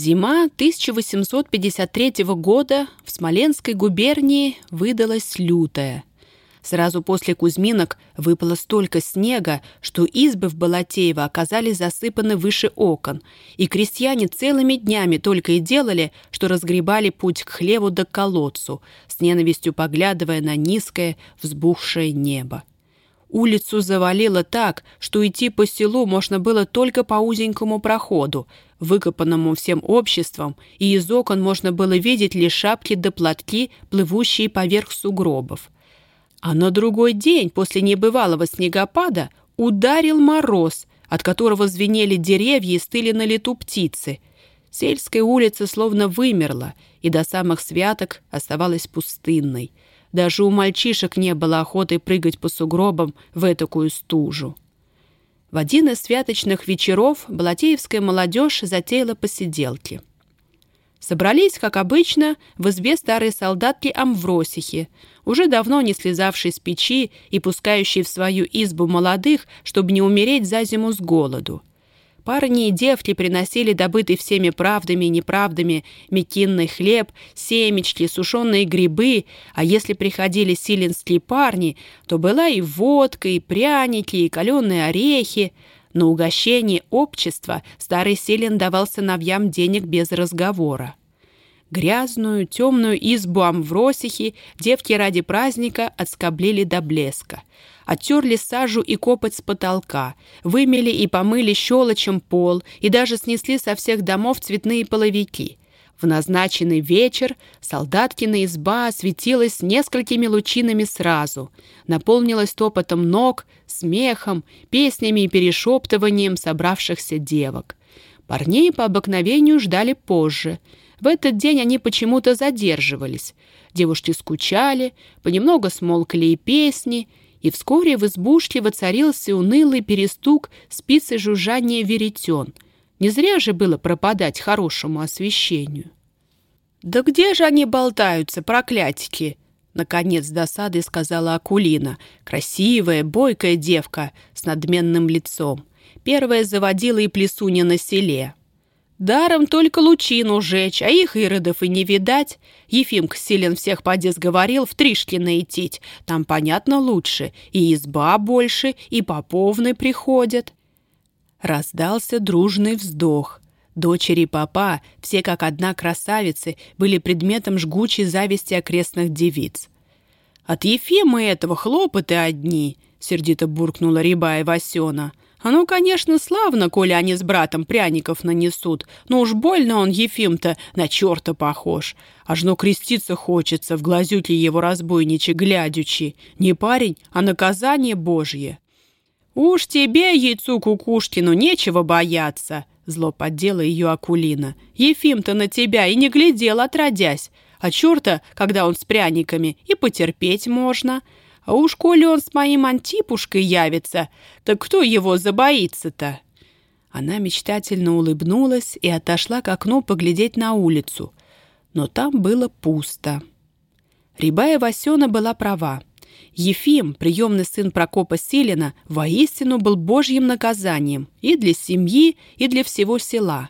Зима 1853 года в Смоленской губернии выдалась лютая. Сразу после Кузьминок выпало столько снега, что избы в Балатеево оказались засыпаны выше окон, и крестьяне целыми днями только и делали, что разгребали путь к хлеву да к колодцу, с ненавистью поглядывая на низкое, взбухшее небо. Улицу завалило так, что идти по селу можно было только по узенькому проходу, выкопанному всем обществом, и из окон можно было видеть лишь шапки да платки, плывущие поверх сугробов. А на другой день после небывалого снегопада ударил мороз, от которого звенели деревья и стыли на лету птицы. Сельская улица словно вымерла, и до самых святок оставалась пустынной – даже у мальчишек не было охоты прыгать по сугробам в этакую стужу. В один из святочных вечеров балатеевская молодежь затеяла посиделки. Собрались, как обычно, в избе старой солдатки Амвросихи, уже давно не слезавшей с печи и пускающей в свою избу молодых, чтобы не умереть за зиму с голоду. Парни и девки приносили добытый всеми правдами и неправдами мекинный хлеб, семечки, сушеные грибы, а если приходили силенские парни, то была и водка, и пряники, и каленые орехи. На угощение общества старый Селин давал сыновьям денег без разговора. Грязную, темную избу Амвросихи девки ради праздника отскоблили до блеска оттерли сажу и копоть с потолка, вымели и помыли щелочем пол и даже снесли со всех домов цветные половики. В назначенный вечер солдаткина изба осветилась несколькими лучинами сразу, наполнилась топотом ног, смехом, песнями и перешептыванием собравшихся девок. Парней по обыкновению ждали позже. В этот день они почему-то задерживались. Девушки скучали, понемногу смолкли и песни, и вскоре в избушке воцарился унылый перестук спицы жужжания веретен. Не зря же было пропадать хорошему освещению. «Да где же они болтаются, проклятики?» Наконец досадой сказала Акулина, красивая, бойкая девка с надменным лицом. Первая заводила и плесуня на селе. Даром только лучину жечь, а их иродов и не видать. Ефимка Силен всех поди сговорил в Тришкино идти. Там, понятно, лучше. И изба больше, и поповны приходят. Раздался дружный вздох. Дочери папа, все как одна красавицы, были предметом жгучей зависти окрестных девиц. «От Ефима этого хлопоты одни», — сердито буркнула Рябая Васена. А ну, конечно, славно, коли они с братом пряников нанесут, но уж больно он, Ефим-то, на черта похож. Аж ну креститься хочется, в глазюки его разбойничи глядючи. Не парень, а наказание божье. «Уж тебе, яйцу Кукушкину, нечего бояться!» Зло поддела ее Акулина. «Ефим-то на тебя и не глядел, отродясь. А черта, когда он с пряниками, и потерпеть можно. А уж коли он с моим Антипушкой явится, так кто его забоится-то?» Она мечтательно улыбнулась и отошла к окну поглядеть на улицу. Но там было пусто. Рябая Васена была права. Ефим, приемный сын Прокопа Силина, воистину был божьим наказанием и для семьи, и для всего села.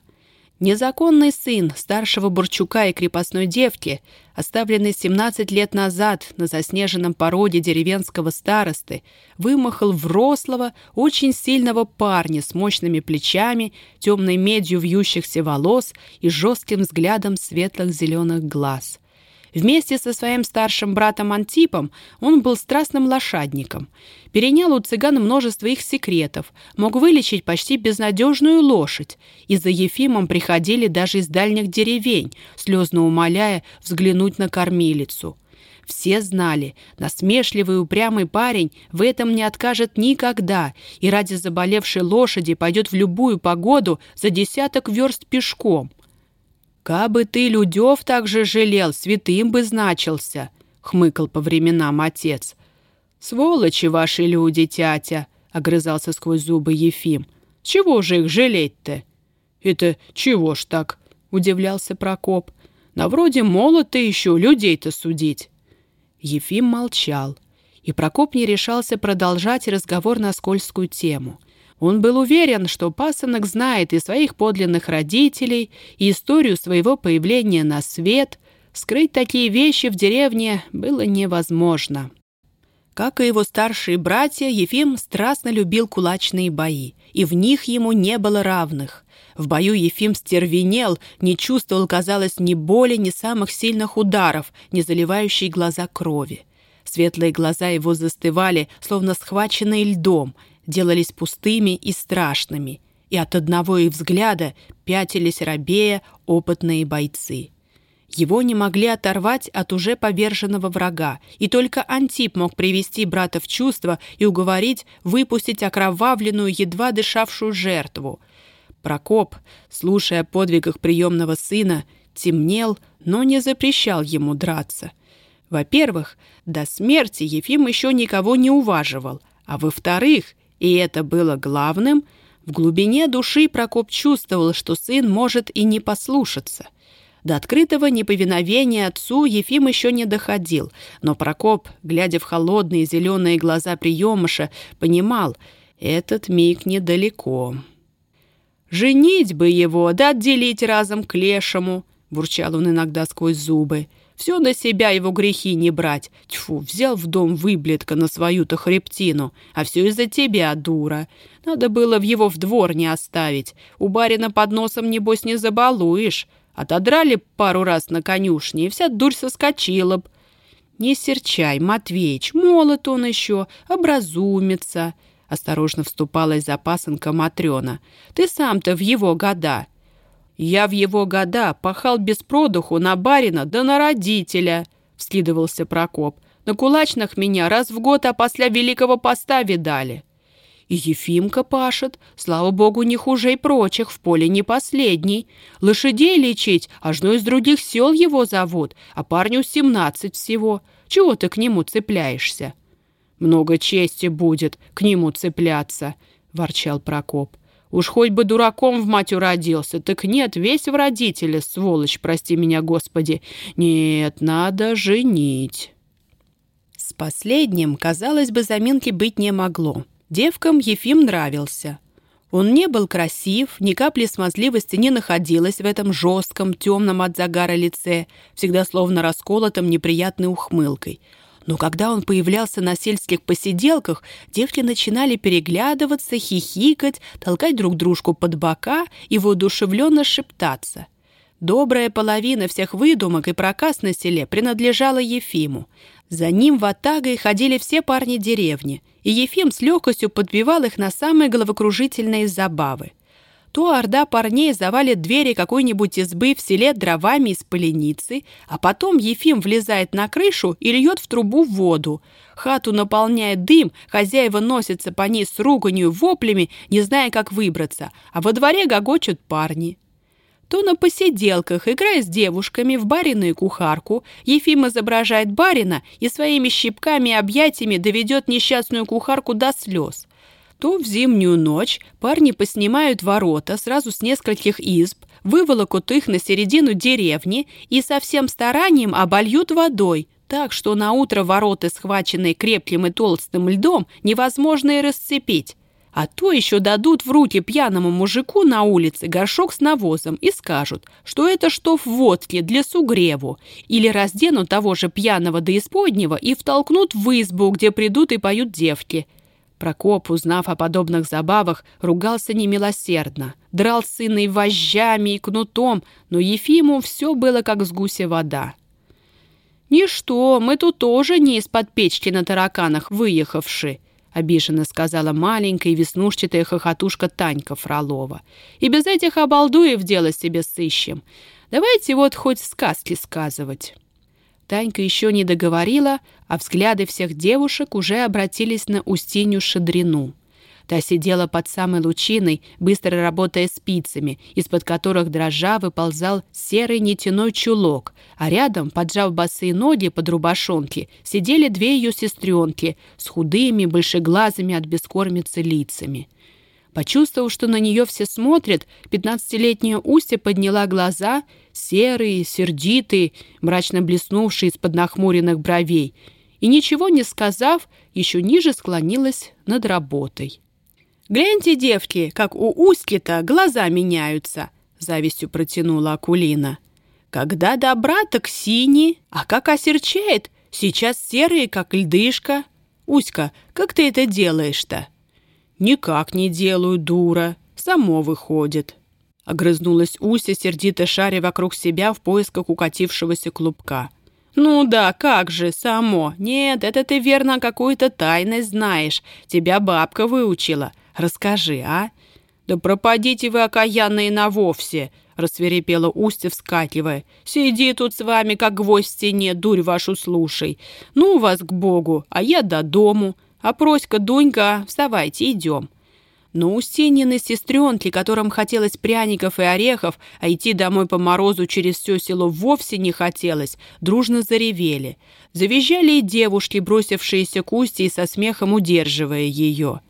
Незаконный сын старшего Бурчука и крепостной девки, оставленный 17 лет назад на заснеженном породе деревенского старосты, вымахал в рослого, очень сильного парня с мощными плечами, темной медью вьющихся волос и жестким взглядом светлых зеленых глаз – Вместе со своим старшим братом Антипом он был страстным лошадником. Перенял у цыган множество их секретов, мог вылечить почти безнадежную лошадь. И за Ефимом приходили даже из дальних деревень, слезно умоляя взглянуть на кормилицу. Все знали, насмешливый упрямый парень в этом не откажет никогда и ради заболевшей лошади пойдет в любую погоду за десяток верст пешком. «Кабы ты людев так же жалел, святым бы значился», — хмыкал по временам отец. «Сволочи ваши люди, тятя», — огрызался сквозь зубы Ефим. «Чего же их жалеть-то?» «Это чего ж так?» — удивлялся Прокоп. «На вроде молод ты еще людей-то судить». Ефим молчал, и Прокоп не решался продолжать разговор на скользкую тему. Он был уверен, что пасынок знает и своих подлинных родителей, и историю своего появления на свет. Скрыть такие вещи в деревне было невозможно. Как и его старшие братья, Ефим страстно любил кулачные бои, и в них ему не было равных. В бою Ефим стервенел, не чувствовал, казалось, ни боли, ни самых сильных ударов, не заливающие глаза крови. Светлые глаза его застывали, словно схваченные льдом, делались пустыми и страшными, и от одного их взгляда пятились рабея опытные бойцы. Его не могли оторвать от уже поверженного врага, и только Антип мог привести брата в чувство и уговорить выпустить окровавленную, едва дышавшую жертву. Прокоп, слушая о подвигах приемного сына, темнел, но не запрещал ему драться. Во-первых, до смерти Ефим еще никого не уваживал, а во-вторых, и это было главным, в глубине души Прокоп чувствовал, что сын может и не послушаться. До открытого неповиновения отцу Ефим еще не доходил, но Прокоп, глядя в холодные зеленые глаза приемыша, понимал, этот миг недалеко. «Женить бы его, да отделить разом к лешему!» — бурчал он иногда сквозь зубы. Все на себя его грехи не брать. Тьфу, взял в дом выблетка на свою-то хребтину. А все из-за тебя, дура. Надо было в его в двор не оставить. У барина под носом, небось, не забалуешь. Отодрали пару раз на конюшне, и вся дурь соскочила б. Не серчай, Матвеич, молод он еще, образумится. Осторожно вступалась за пасынка Матрена. Ты сам-то в его года. «Я в его года пахал без продуху на барина да на родителя», — вскидывался Прокоп. «На кулачных меня раз в год, а после Великого Поста видали». И Ефимка пашет, слава богу, не хуже и прочих, в поле не последний. Лошадей лечить, аж ну из других сел его зовут, а парню семнадцать всего. Чего ты к нему цепляешься?» «Много чести будет к нему цепляться», — ворчал Прокоп. Уж хоть бы дураком в мать уродился, так нет, весь в родителя, сволочь, прости меня, Господи. Нет, надо женить. С последним, казалось бы, заминки быть не могло. Девкам Ефим нравился. Он не был красив, ни капли смазливости не находилось в этом жестком, темном от загара лице, всегда словно расколотом неприятной ухмылкой – но когда он появлялся на сельских посиделках, девки начинали переглядываться, хихикать, толкать друг дружку под бока и воодушевленно шептаться. Добрая половина всех выдумок и проказ на селе принадлежала Ефиму. За ним в Атагой ходили все парни деревни, и Ефим с легкостью подбивал их на самые головокружительные забавы то орда парней завалит двери какой-нибудь избы в селе дровами из поленицы, а потом Ефим влезает на крышу и льет в трубу воду. Хату наполняет дым, хозяева носятся по ней с руганью воплями, не зная, как выбраться, а во дворе гогочут парни. То на посиделках, играя с девушками в барину и кухарку, Ефим изображает барина и своими щипками и объятиями доведет несчастную кухарку до слез то в зимнюю ночь парни поснимают ворота сразу с нескольких изб, выволокут их на середину деревни и со всем старанием обольют водой, так что на утро ворота, схваченные крепким и толстым льдом, невозможно и расцепить. А то еще дадут в руки пьяному мужику на улице горшок с навозом и скажут, что это штоф водки для сугреву, или разденут того же пьяного до исподнего и втолкнут в избу, где придут и поют девки – Прокоп, узнав о подобных забавах, ругался немилосердно, драл сына и вожжами, и кнутом, но Ефиму все было как с гуся вода. «Ничто, мы тут тоже не из-под печки на тараканах выехавши», обиженно сказала маленькая веснушчатая хохотушка Танька Фролова. «И без этих обалдуев дело себе сыщем. Давайте вот хоть сказки сказывать». Танька еще не договорила, а взгляды всех девушек уже обратились на Устинью Шадрину. Та сидела под самой лучиной, быстро работая спицами, из-под которых дрожа выползал серый нитяной чулок, а рядом, поджав босые ноги под рубашонки, сидели две ее сестренки с худыми, большеглазыми от бескормицы лицами. Почувствовав, что на нее все смотрят, пятнадцатилетняя Устья подняла глаза, серые, сердитые, мрачно блеснувшие из-под нахмуренных бровей, и, ничего не сказав, еще ниже склонилась над работой. Гляньте, девки, как у Устьки-то глаза меняются!» Завистью протянула Акулина. «Когда добра, так синий, а как осерчает, сейчас серые, как льдышка. Уська, как ты это делаешь-то?» «Никак не делаю, дура. Само выходит». Огрызнулась Уся, сердито шаря вокруг себя в поисках укатившегося клубка. «Ну да, как же, само. Нет, это ты верно какую-то тайность знаешь. Тебя бабка выучила. Расскажи, а?» «Да пропадите вы, окаянные, на вовсе!» рассверепела Устья, вскакивая. «Сиди тут с вами, как гвоздь в стене, дурь вашу слушай. Ну вас к Богу, а я до дому. А проська, Дунька, вставайте, идем». Но Устинины сестренки, которым хотелось пряников и орехов, а идти домой по морозу через все село вовсе не хотелось, дружно заревели. Завизжали и девушки, бросившиеся к Усте и со смехом удерживая ее.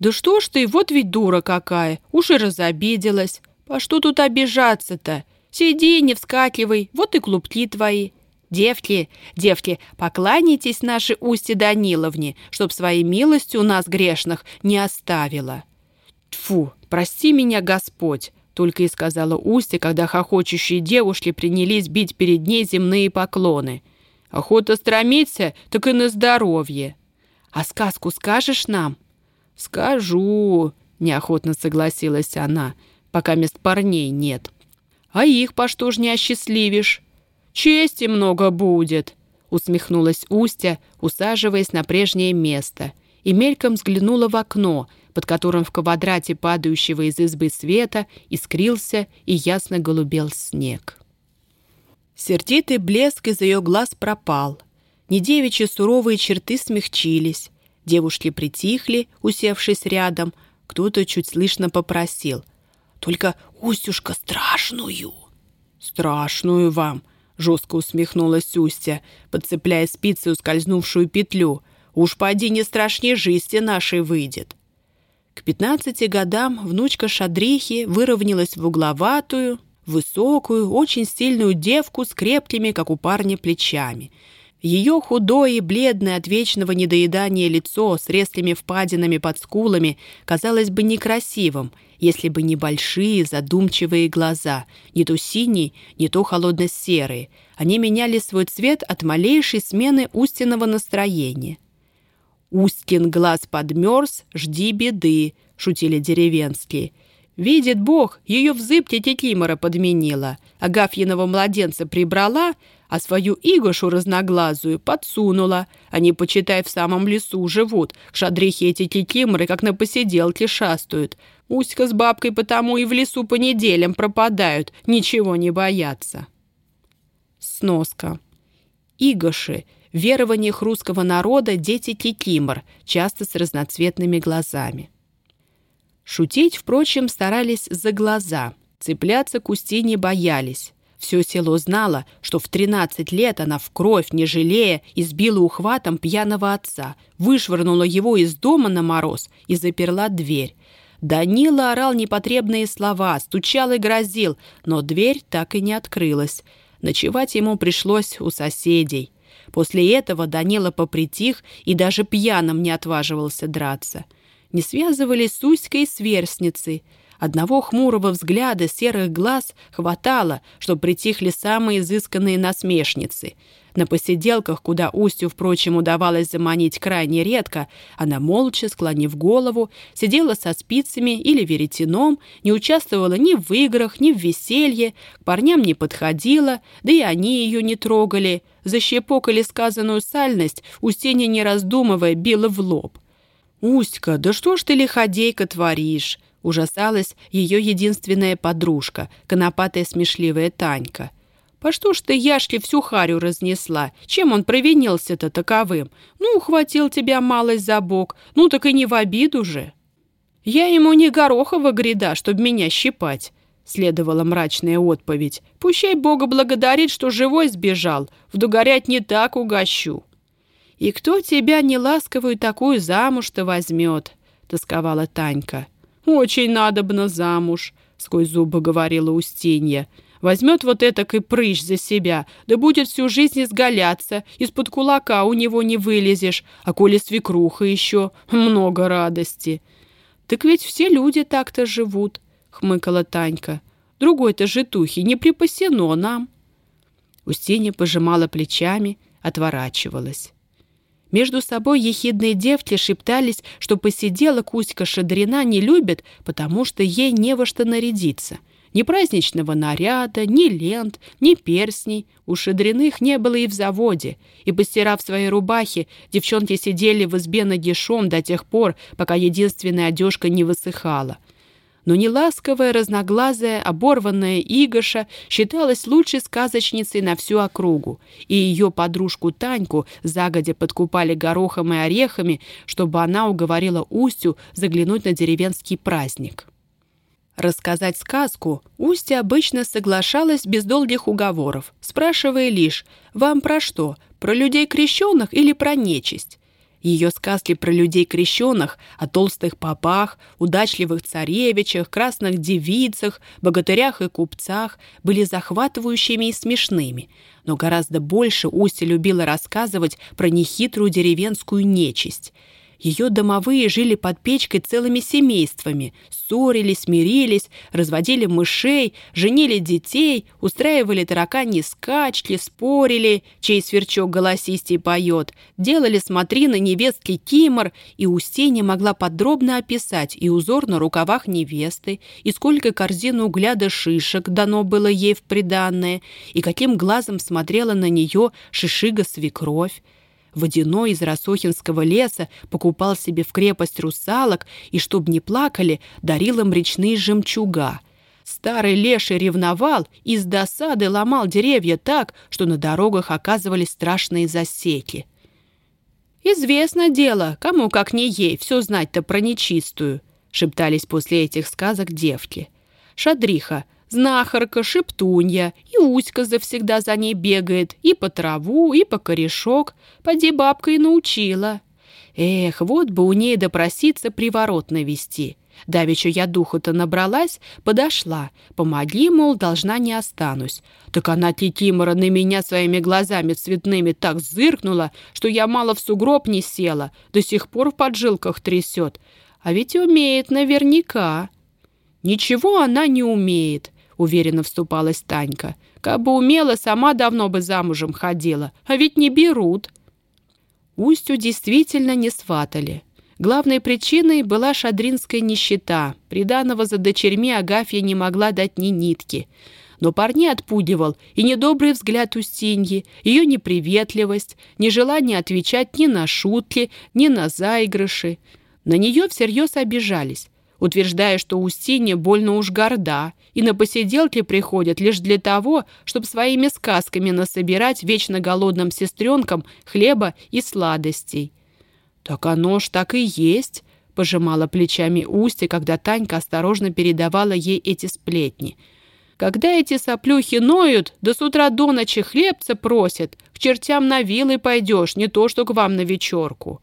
«Да что ж ты, вот ведь дура какая, уж и разобиделась. По что тут обижаться-то? Сиди, не вскакивай, вот и клубки твои». «Девки, девки, покланяйтесь нашей Усте Даниловне, чтоб своей милостью нас грешных не оставила». «Тьфу, прости меня, Господь!» только и сказала Устья, когда хохочущие девушки принялись бить перед ней земные поклоны. «Охота стромиться, так и на здоровье!» «А сказку скажешь нам?» «Скажу!» — неохотно согласилась она, пока мест парней нет. «А их по что ж не осчастливишь?» «Чести много будет!» — усмехнулась Устя, усаживаясь на прежнее место, и мельком взглянула в окно — под которым в квадрате падающего из избы света искрился и ясно голубел снег. Сердитый блеск из ее глаз пропал. Недевичьи суровые черты смягчились. Девушки притихли, усевшись рядом. Кто-то чуть слышно попросил. «Только Устюшка страшную!» «Страшную вам!» — жестко усмехнулась Устя, подцепляя спицей ускользнувшую петлю. «Уж поди не страшнее жизни нашей выйдет!» К 15 годам внучка Шадрихи выровнялась в угловатую, высокую, очень стильную девку с крепкими, как у парня, плечами. Ее худое и бледное от вечного недоедания лицо с резкими впадинами под скулами казалось бы некрасивым, если бы не большие задумчивые глаза, не то синие, не то холодно-серые. Они меняли свой цвет от малейшей смены устиного настроения. «Устин глаз подмерз, жди беды», — шутили деревенские. «Видит Бог, ее в зыбке Кикимора подменила, Агафьиного младенца прибрала, а свою Игошу разноглазую подсунула. Они, почитай, в самом лесу живут. К шадрихе эти кикиморы, как на посиделке, шастают. Уська с бабкой потому и в лесу по неделям пропадают, ничего не боятся». Сноска. Игоши верованиях русского народа дети кикимор, часто с разноцветными глазами. Шутить, впрочем, старались за глаза, цепляться к Устине боялись. Все село знало, что в 13 лет она в кровь, не жалея, избила ухватом пьяного отца, вышвырнула его из дома на мороз и заперла дверь. Данила орал непотребные слова, стучал и грозил, но дверь так и не открылась. Ночевать ему пришлось у соседей. После этого Данила попритих и даже пьяным не отваживался драться. Не связывались с Уськой сверстницей. Одного хмурого взгляда серых глаз хватало, чтобы притихли самые изысканные насмешницы. На посиделках, куда Устью, впрочем, удавалось заманить крайне редко, она молча, склонив голову, сидела со спицами или веретеном, не участвовала ни в играх, ни в веселье, к парням не подходила, да и они ее не трогали. Защепокали сказанную сальность, Устинья, не раздумывая, била в лоб. «Устька, да что ж ты лиходейка творишь?» Ужасалась ее единственная подружка, конопатая смешливая Танька. «По что ж ты Яшке всю харю разнесла? Чем он провинился-то таковым? Ну, ухватил тебя малость за бок, ну так и не в обиду же». «Я ему не горохова гряда, чтоб меня щипать», — следовала мрачная отповедь. «Пущай Бога благодарит, что живой сбежал. Вдугорять не так угощу». «И кто тебя неласковую такую замуж-то возьмет?» — тосковала Танька. «Очень надобно замуж», — сквозь зубы говорила Устинья. «Возьмет вот это и прыщ за себя, да будет всю жизнь изгаляться, из-под кулака у него не вылезешь, а коли свекруха еще, много радости». «Так ведь все люди так-то живут», — хмыкала Танька. «Другой-то житухи не припасено нам». Устинья пожимала плечами, отворачивалась. Между собой ехидные девки шептались, что посидела Кузька Шадрина не любит, потому что ей не во что нарядиться. Ни праздничного наряда, ни лент, ни перстней. У Шадриных не было и в заводе. И, постирав свои рубахи, девчонки сидели в избе нагишом до тех пор, пока единственная одежка не высыхала но неласковая, разноглазая, оборванная Игоша считалась лучшей сказочницей на всю округу, и ее подружку Таньку загодя подкупали горохом и орехами, чтобы она уговорила Устю заглянуть на деревенский праздник. Рассказать сказку Устья обычно соглашалась без долгих уговоров, спрашивая лишь «Вам про что? Про людей крещенных или про нечисть?» Ее сказки про людей крещенных, о толстых попах, удачливых царевичах, красных девицах, богатырях и купцах были захватывающими и смешными. Но гораздо больше Устья любила рассказывать про нехитрую деревенскую нечисть — ее домовые жили под печкой целыми семействами, ссорились, мирились, разводили мышей, женили детей, устраивали тараканьи скачки, спорили, чей сверчок голосистей поет, делали смотрины невестки Кимор, и Устинья могла подробно описать и узор на рукавах невесты, и сколько корзин угля да шишек дано было ей в приданное, и каким глазом смотрела на нее шишига-свекровь. Водяной из Росохинского леса покупал себе в крепость русалок и, чтоб не плакали, дарил им речные жемчуга. Старый леший ревновал и с досады ломал деревья так, что на дорогах оказывались страшные засеки. «Известно дело, кому как не ей, все знать-то про нечистую», шептались после этих сказок девки. Шадриха, знахарка, шептунья, и Уська завсегда за ней бегает, и по траву, и по корешок. Поди бабка и научила. Эх, вот бы у ней допроситься приворот навести. Давеча я духу-то набралась, подошла. Помоги, мол, должна не останусь. Так она Титимора на меня своими глазами цветными так зыркнула, что я мало в сугроб не села, до сих пор в поджилках трясет. А ведь умеет наверняка. Ничего она не умеет. — уверенно вступалась Танька. «Кабы умела, сама давно бы замужем ходила, а ведь не берут». Устью действительно не сватали. Главной причиной была шадринская нищета. Приданого за дочерьми Агафья не могла дать ни нитки. Но парней отпугивал и недобрый взгляд Устиньи, ее неприветливость, нежелание отвечать ни на шутки, ни на заигрыши. На нее всерьез обижались утверждая, что Устинья больно уж горда, и на посиделки приходят лишь для того, чтобы своими сказками насобирать вечно голодным сестренкам хлеба и сладостей. «Так оно ж так и есть», — пожимала плечами Устья, когда Танька осторожно передавала ей эти сплетни. «Когда эти соплюхи ноют, да с утра до ночи хлебца просят, к чертям на вилы пойдешь, не то что к вам на вечерку.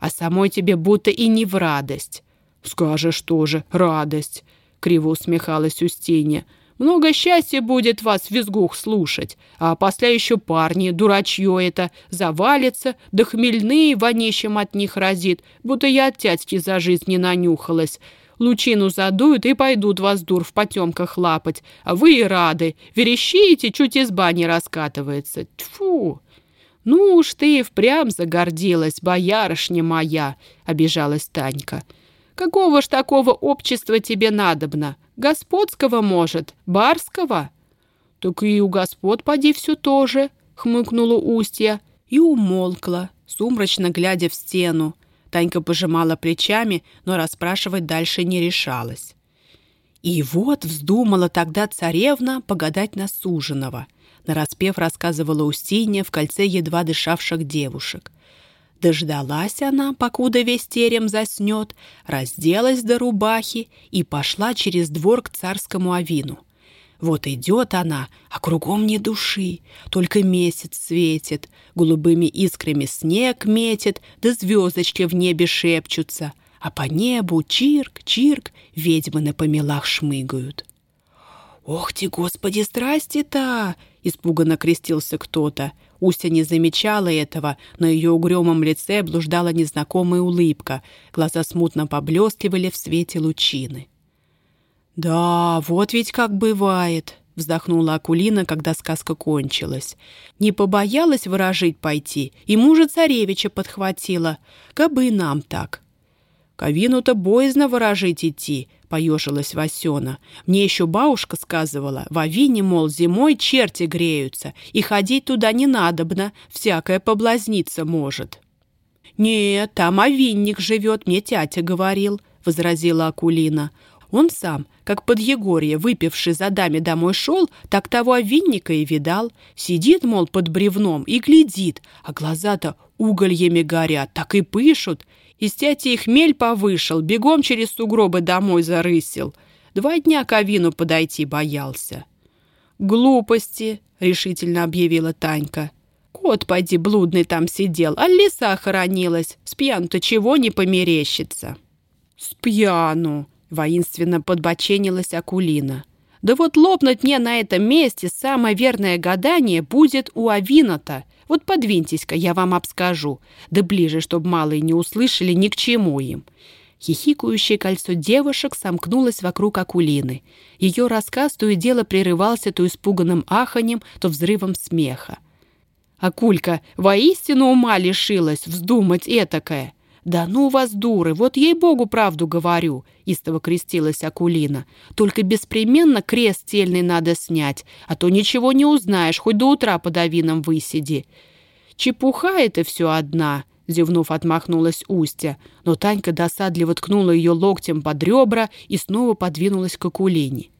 А самой тебе будто и не в радость». «Скажешь тоже, радость!» — криво усмехалась Устинья. «Много счастья будет вас, визгух, слушать, а после еще парни, дурачье это, завалится, да хмельные вонищем от них разит, будто я от тятьки за жизнь не нанюхалась. Лучину задуют и пойдут вас, дур, в потемках лапать, а вы и рады, верещите, чуть изба не раскатывается. Тьфу!» «Ну уж ты и впрямь загордилась, боярышня моя!» — обижалась Танька. Какого ж такого общества тебе надобно? Господского, может? Барского?» «Так и у господ поди все тоже», — хмыкнула Устья и умолкла, сумрачно глядя в стену. Танька пожимала плечами, но расспрашивать дальше не решалась. И вот вздумала тогда царевна погадать на суженого. Нараспев рассказывала Устинья в кольце едва дышавших девушек. Дождалась она, покуда весь терем заснет, разделась до рубахи и пошла через двор к царскому авину. Вот идет она, а кругом ни души, только месяц светит, голубыми искрами снег метит, да звездочки в небе шепчутся, а по небу чирк-чирк ведьмы на помелах шмыгают. «Ох ты, Господи, страсти-то!» — испуганно крестился кто-то. Устя не замечала этого, на ее угрюмом лице блуждала незнакомая улыбка, глаза смутно поблескивали в свете лучины. «Да, вот ведь как бывает», — вздохнула Акулина, когда сказка кончилась. «Не побоялась выражить пойти, и мужа царевича подхватила. Кабы нам так». «Ковину-то боязно выражить идти», — поежилась Васена. «Мне еще бабушка сказывала, в Авине, мол, зимой черти греются, и ходить туда не надобно, всякое поблазниться может». «Нет, там овинник живет, мне тятя говорил», — возразила Акулина. Он сам, как под Егорье, выпивший за даме домой шел, так того овинника и видал. Сидит, мол, под бревном и глядит, а глаза-то угольями горят, так и пышут. Из тяти их хмель повышел, бегом через сугробы домой зарысил. Два дня к Авину подойти боялся. «Глупости!» — решительно объявила Танька. «Кот, пойди, блудный там сидел, а лиса хоронилась. С пьяну-то чего не померещится?» «С пьяну!» — воинственно подбоченилась Акулина. «Да вот лопнуть мне на этом месте самое верное гадание будет у Авината. Вот подвиньтесь-ка, я вам обскажу. Да ближе, чтобы малые не услышали ни к чему им». Хихикающее кольцо девушек сомкнулось вокруг Акулины. Ее рассказ то и дело прерывался то испуганным аханьем, то взрывом смеха. «Акулька, воистину ума лишилась вздумать этакое!» «Да ну вас, дуры, вот ей-богу правду говорю!» — истово крестилась Акулина. «Только беспременно крест тельный надо снять, а то ничего не узнаешь, хоть до утра под авином высиди». «Чепуха это все одна!» — зевнув, отмахнулась Устя, но Танька досадливо ткнула ее локтем под ребра и снова подвинулась к Акулине.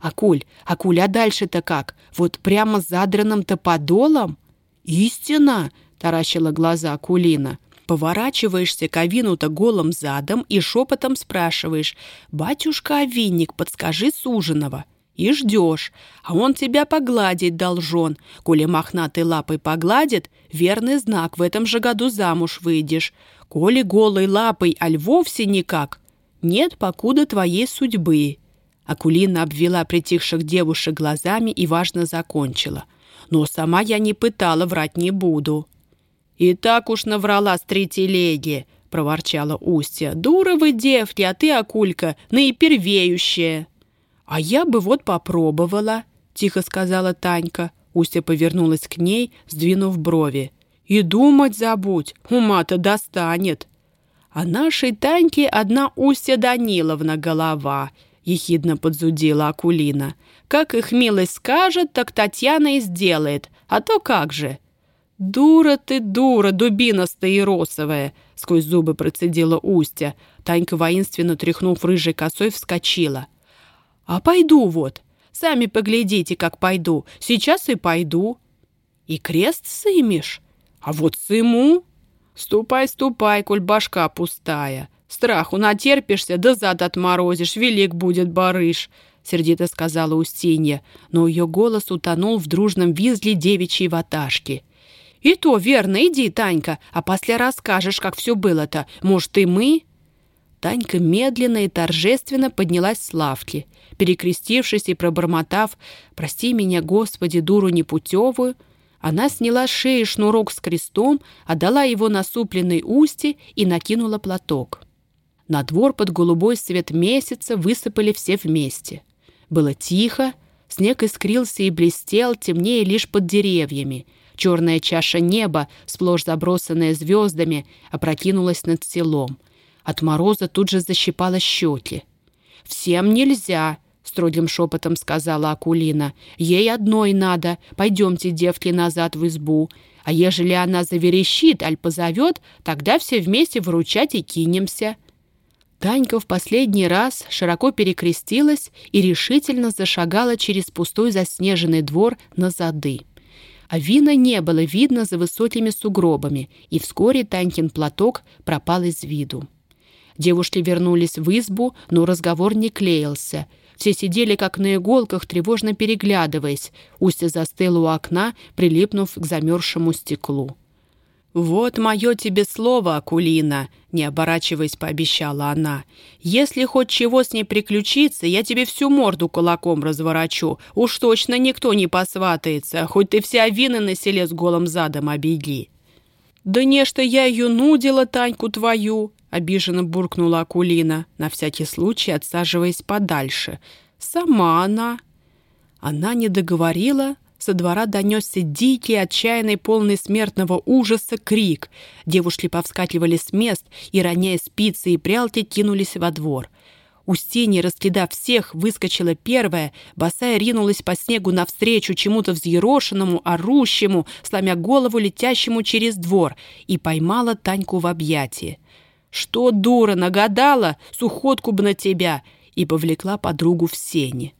«Акуль, Акуль, а дальше-то как? Вот прямо задранным-то подолом?» «Истина!» — таращила глаза Акулина. Поворачиваешься к Авину-то голым задом и шепотом спрашиваешь «Батюшка Авинник, подскажи суженого». И ждешь, а он тебя погладить должен. Коли мохнатой лапой погладит, верный знак, в этом же году замуж выйдешь. Коли голой лапой, аль вовсе никак, нет покуда твоей судьбы». Акулина обвела притихших девушек глазами и важно закончила. «Но сама я не пытала, врать не буду». «И так уж наврала с три телеги», — проворчала Устья. «Дура вы, девки, а ты, Акулька, наипервеющая». «А я бы вот попробовала», — тихо сказала Танька. Устья повернулась к ней, сдвинув брови. «И думать забудь, ума-то достанет». «А нашей Таньке одна Устья Даниловна голова», — ехидно подзудила Акулина. «Как их милость скажет, так Татьяна и сделает. А то как же?» «Дура ты, дура, дубина стаиросовая!» — сквозь зубы процедила Устя. Танька, воинственно тряхнув рыжей косой, вскочила. «А пойду вот. Сами поглядите, как пойду. Сейчас и пойду». «И крест сымешь? А вот сыму?» «Ступай, ступай, коль башка пустая. Страху натерпишься, да зад отморозишь, велик будет барыш», — сердито сказала Устинья, но ее голос утонул в дружном визле девичьей ваташки — «И то верно, иди, Танька, а после расскажешь, как все было-то. Может, и мы?» Танька медленно и торжественно поднялась с лавки. Перекрестившись и пробормотав «Прости меня, Господи, дуру непутевую», она сняла с шеи шнурок с крестом, отдала его насупленной устье и накинула платок. На двор под голубой свет месяца высыпали все вместе. Было тихо, снег искрился и блестел, темнее лишь под деревьями — Черная чаша неба, сплошь забросанная звездами, опрокинулась над селом. От мороза тут же защипала щеки. «Всем нельзя», — строгим шепотом сказала Акулина. «Ей одной надо. Пойдемте, девки, назад в избу. А ежели она заверещит, аль позовет, тогда все вместе выручать и кинемся». Танька в последний раз широко перекрестилась и решительно зашагала через пустой заснеженный двор на зады. А вина не было видно за высокими сугробами, и вскоре Танькин платок пропал из виду. Девушки вернулись в избу, но разговор не клеился. Все сидели как на иголках, тревожно переглядываясь. Устья застыла у окна, прилипнув к замерзшему стеклу. «Вот мое тебе слово, Акулина», — не оборачиваясь, пообещала она. «Если хоть чего с ней приключится, я тебе всю морду кулаком разворочу. Уж точно никто не посватается, хоть ты вся вина на селе с голым задом обеди». «Да не, что я ее нудила, Таньку твою!» — обиженно буркнула Акулина, на всякий случай отсаживаясь подальше. «Сама она!» Она не договорила, со двора донесся дикий, отчаянный, полный смертного ужаса крик. Девушки повскакивали с мест и, роняя спицы и прялки, кинулись во двор. Устинья, раскидав всех, выскочила первая, босая ринулась по снегу навстречу чему-то взъерошенному, орущему, сломя голову летящему через двор, и поймала Таньку в объятии. «Что, дура, нагадала? Сухотку бы на тебя!» и повлекла подругу в сени.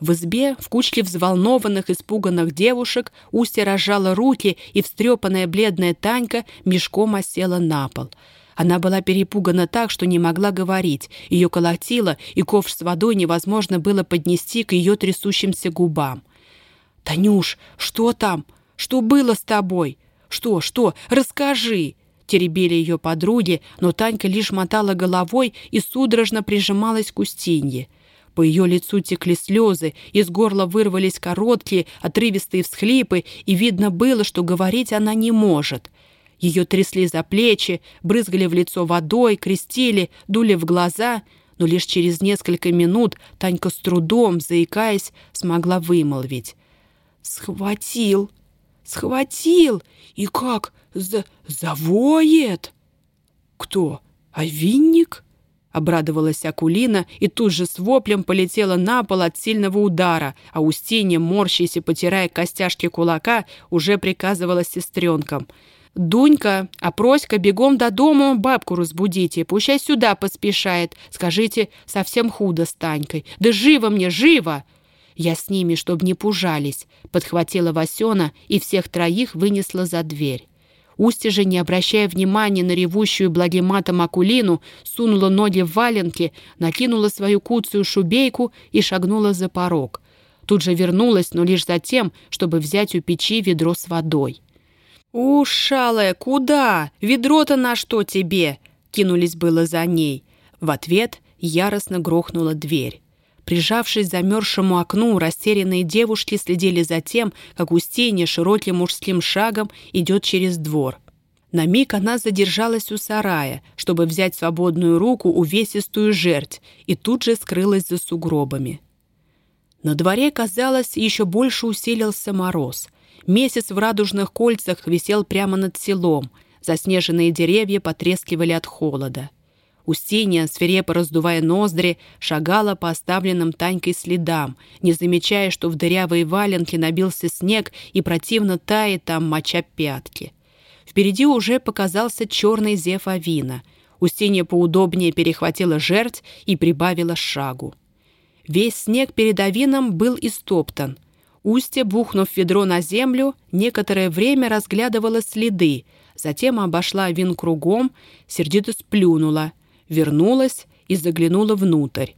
В избе, в кучке взволнованных, испуганных девушек, Устья разжала руки, и встрепанная бледная Танька мешком осела на пол. Она была перепугана так, что не могла говорить. Ее колотило, и ковш с водой невозможно было поднести к ее трясущимся губам. «Танюш, что там? Что было с тобой? Что, что? Расскажи!» Теребили ее подруги, но Танька лишь мотала головой и судорожно прижималась к Устинье. По ее лицу текли слезы, из горла вырвались короткие, отрывистые всхлипы, и видно было, что говорить она не может. Ее трясли за плечи, брызгали в лицо водой, крестили, дули в глаза, но лишь через несколько минут Танька с трудом, заикаясь, смогла вымолвить. «Схватил! Схватил! И как? За завоет!» «Кто? А винник?» Обрадовалась Акулина и тут же с воплем полетела на пол от сильного удара, а Устинья, морщаясь и потирая костяшки кулака, уже приказывала сестренкам. «Дунька, а Проська бегом до дому бабку разбудите, пущай сюда поспешает. Скажите, совсем худо с Танькой. Да живо мне, живо!» «Я с ними, чтоб не пужались», — подхватила Васена и всех троих вынесла за дверь. Устья же, не обращая внимания на ревущую благим матом Акулину, сунула ноги в валенки, накинула свою куцую шубейку и шагнула за порог. Тут же вернулась, но лишь за тем, чтобы взять у печи ведро с водой. «У, шалая, куда? Ведро-то на что тебе?» Кинулись было за ней. В ответ яростно грохнула дверь. Прижавшись к замерзшему окну, растерянные девушки следили за тем, как Устинья широким мужским шагом идет через двор. На миг она задержалась у сарая, чтобы взять свободную руку увесистую жерть, и тут же скрылась за сугробами. На дворе, казалось, еще больше усилился мороз. Месяц в радужных кольцах висел прямо над селом. Заснеженные деревья потрескивали от холода. Устинья, свирепо раздувая ноздри, шагала по оставленным Танькой следам, не замечая, что в дырявые валенки набился снег и противно тает там моча пятки. Впереди уже показался черный зев авина. Устинья поудобнее перехватила жерть и прибавила шагу. Весь снег перед авином был истоптан. Устья, бухнув ведро на землю, некоторое время разглядывала следы, затем обошла авин кругом, сердито сплюнула — вернулась и заглянула внутрь.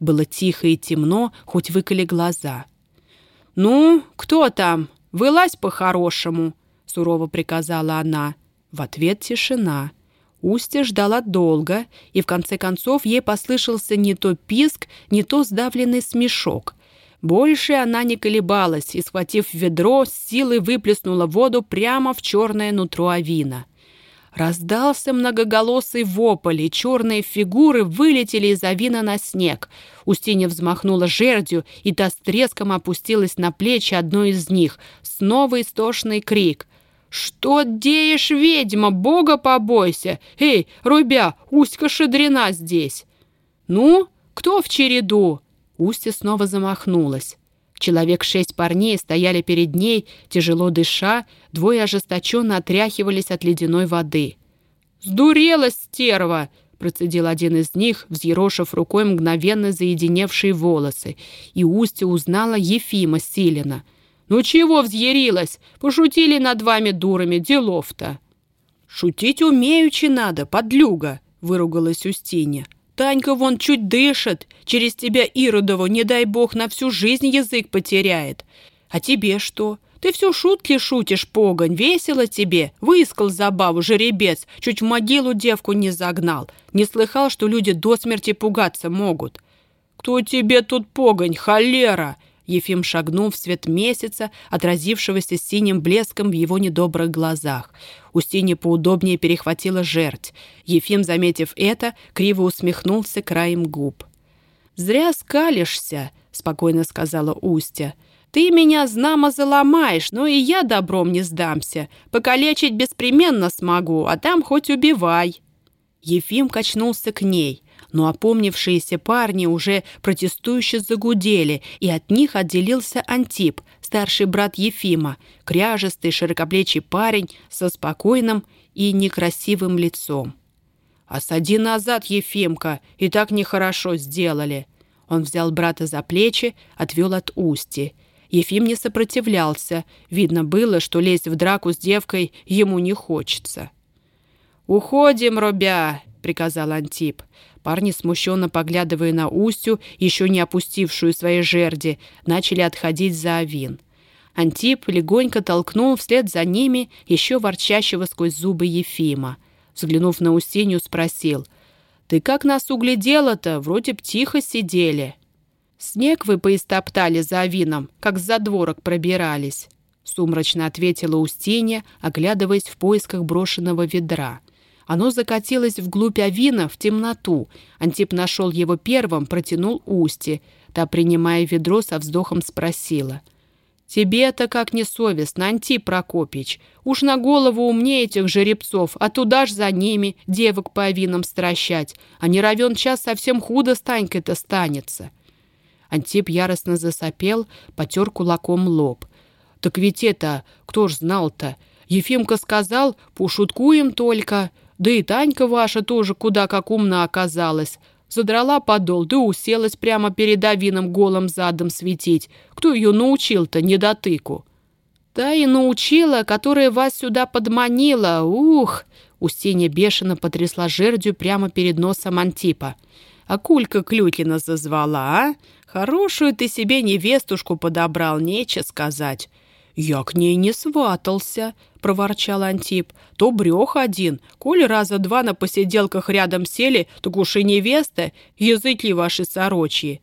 Было тихо и темно, хоть выколи глаза. «Ну, кто там? Вылазь по-хорошему!» — сурово приказала она. В ответ тишина. Устья ждала долго, и в конце концов ей послышался не то писк, не то сдавленный смешок. Больше она не колебалась и, схватив ведро, с силой выплеснула воду прямо в черное нутро авина. Раздался многоголосый вопль, и черные фигуры вылетели из авина на снег. Устинья взмахнула жердью, и та с треском опустилась на плечи одной из них. Снова истошный крик. «Что деешь, ведьма? Бога побойся! Эй, Рубя, Устька шедрена здесь!» «Ну, кто в череду?» Устья снова замахнулась. Человек шесть парней стояли перед ней, тяжело дыша, двое ожесточенно отряхивались от ледяной воды. «Сдурела стерва!» — процедил один из них, взъерошив рукой мгновенно заединевшие волосы, и Устья узнала Ефима Силина. «Ну чего взъярилась? Пошутили над вами дурами, делов-то!» «Шутить умеючи надо, подлюга!» — выругалась Устинья. Танька вон чуть дышит. Через тебя, Иродову, не дай бог, на всю жизнь язык потеряет. А тебе что? Ты все шутки шутишь, погонь, весело тебе. Выискал забаву, жеребец, чуть в могилу девку не загнал. Не слыхал, что люди до смерти пугаться могут. Кто тебе тут погонь, холера? Ефим шагнул в свет месяца, отразившегося синим блеском в его недобрых глазах. Устинья поудобнее перехватила жерть. Ефим, заметив это, криво усмехнулся краем губ. «Зря скалишься», — спокойно сказала Устя. «Ты меня, знамо, заломаешь, но и я добром не сдамся. Покалечить беспременно смогу, а там хоть убивай». Ефим качнулся к ней, но опомнившиеся парни уже протестующе загудели, и от них отделился Антип, старший брат Ефима, кряжестый широкоплечий парень со спокойным и некрасивым лицом. «Осади назад, Ефимка, и так нехорошо сделали». Он взял брата за плечи, отвел от устья. Ефим не сопротивлялся. Видно было, что лезть в драку с девкой ему не хочется. «Уходим, робя!» — приказал Антип. Парни, смущенно поглядывая на Устью, еще не опустившую свои жерди, начали отходить за Авин. Антип легонько толкнул вслед за ними еще ворчащего сквозь зубы Ефима. Взглянув на Устинью, спросил, «Ты как нас углядела-то? Вроде б тихо сидели». «Снег вы поистоптали за Авином, как за дворок пробирались», — сумрачно ответила Устинья, оглядываясь в поисках брошенного ведра. Оно закатилось вглубь Авина, в темноту. Антип нашел его первым, протянул Усти. Та, принимая ведро, со вздохом спросила — «Тебе-то как не совестно, Антип Прокопич. Уж на голову умнее этих жеребцов, а туда ж за ними девок по авинам стращать. А не равен час совсем худо с Танькой-то станется». Антип яростно засопел, потер кулаком лоб. «Так ведь это, кто ж знал-то? Ефимка сказал, пошуткуем только. Да и Танька ваша тоже куда как умна оказалась. Задрала подол, да уселась прямо перед Авином голым задом светить. Кто ее научил-то, недотыку? Та и научила, которая вас сюда подманила. Ух! Устинья бешено потрясла жердью прямо перед носом Антипа. А Кулька Клюкина зазвала, а? Хорошую ты себе невестушку подобрал, нече сказать. «Я к ней не сватался», — проворчал Антип. «То брех один. Коли раза два на посиделках рядом сели, так уж и невеста, языки ваши сорочьи».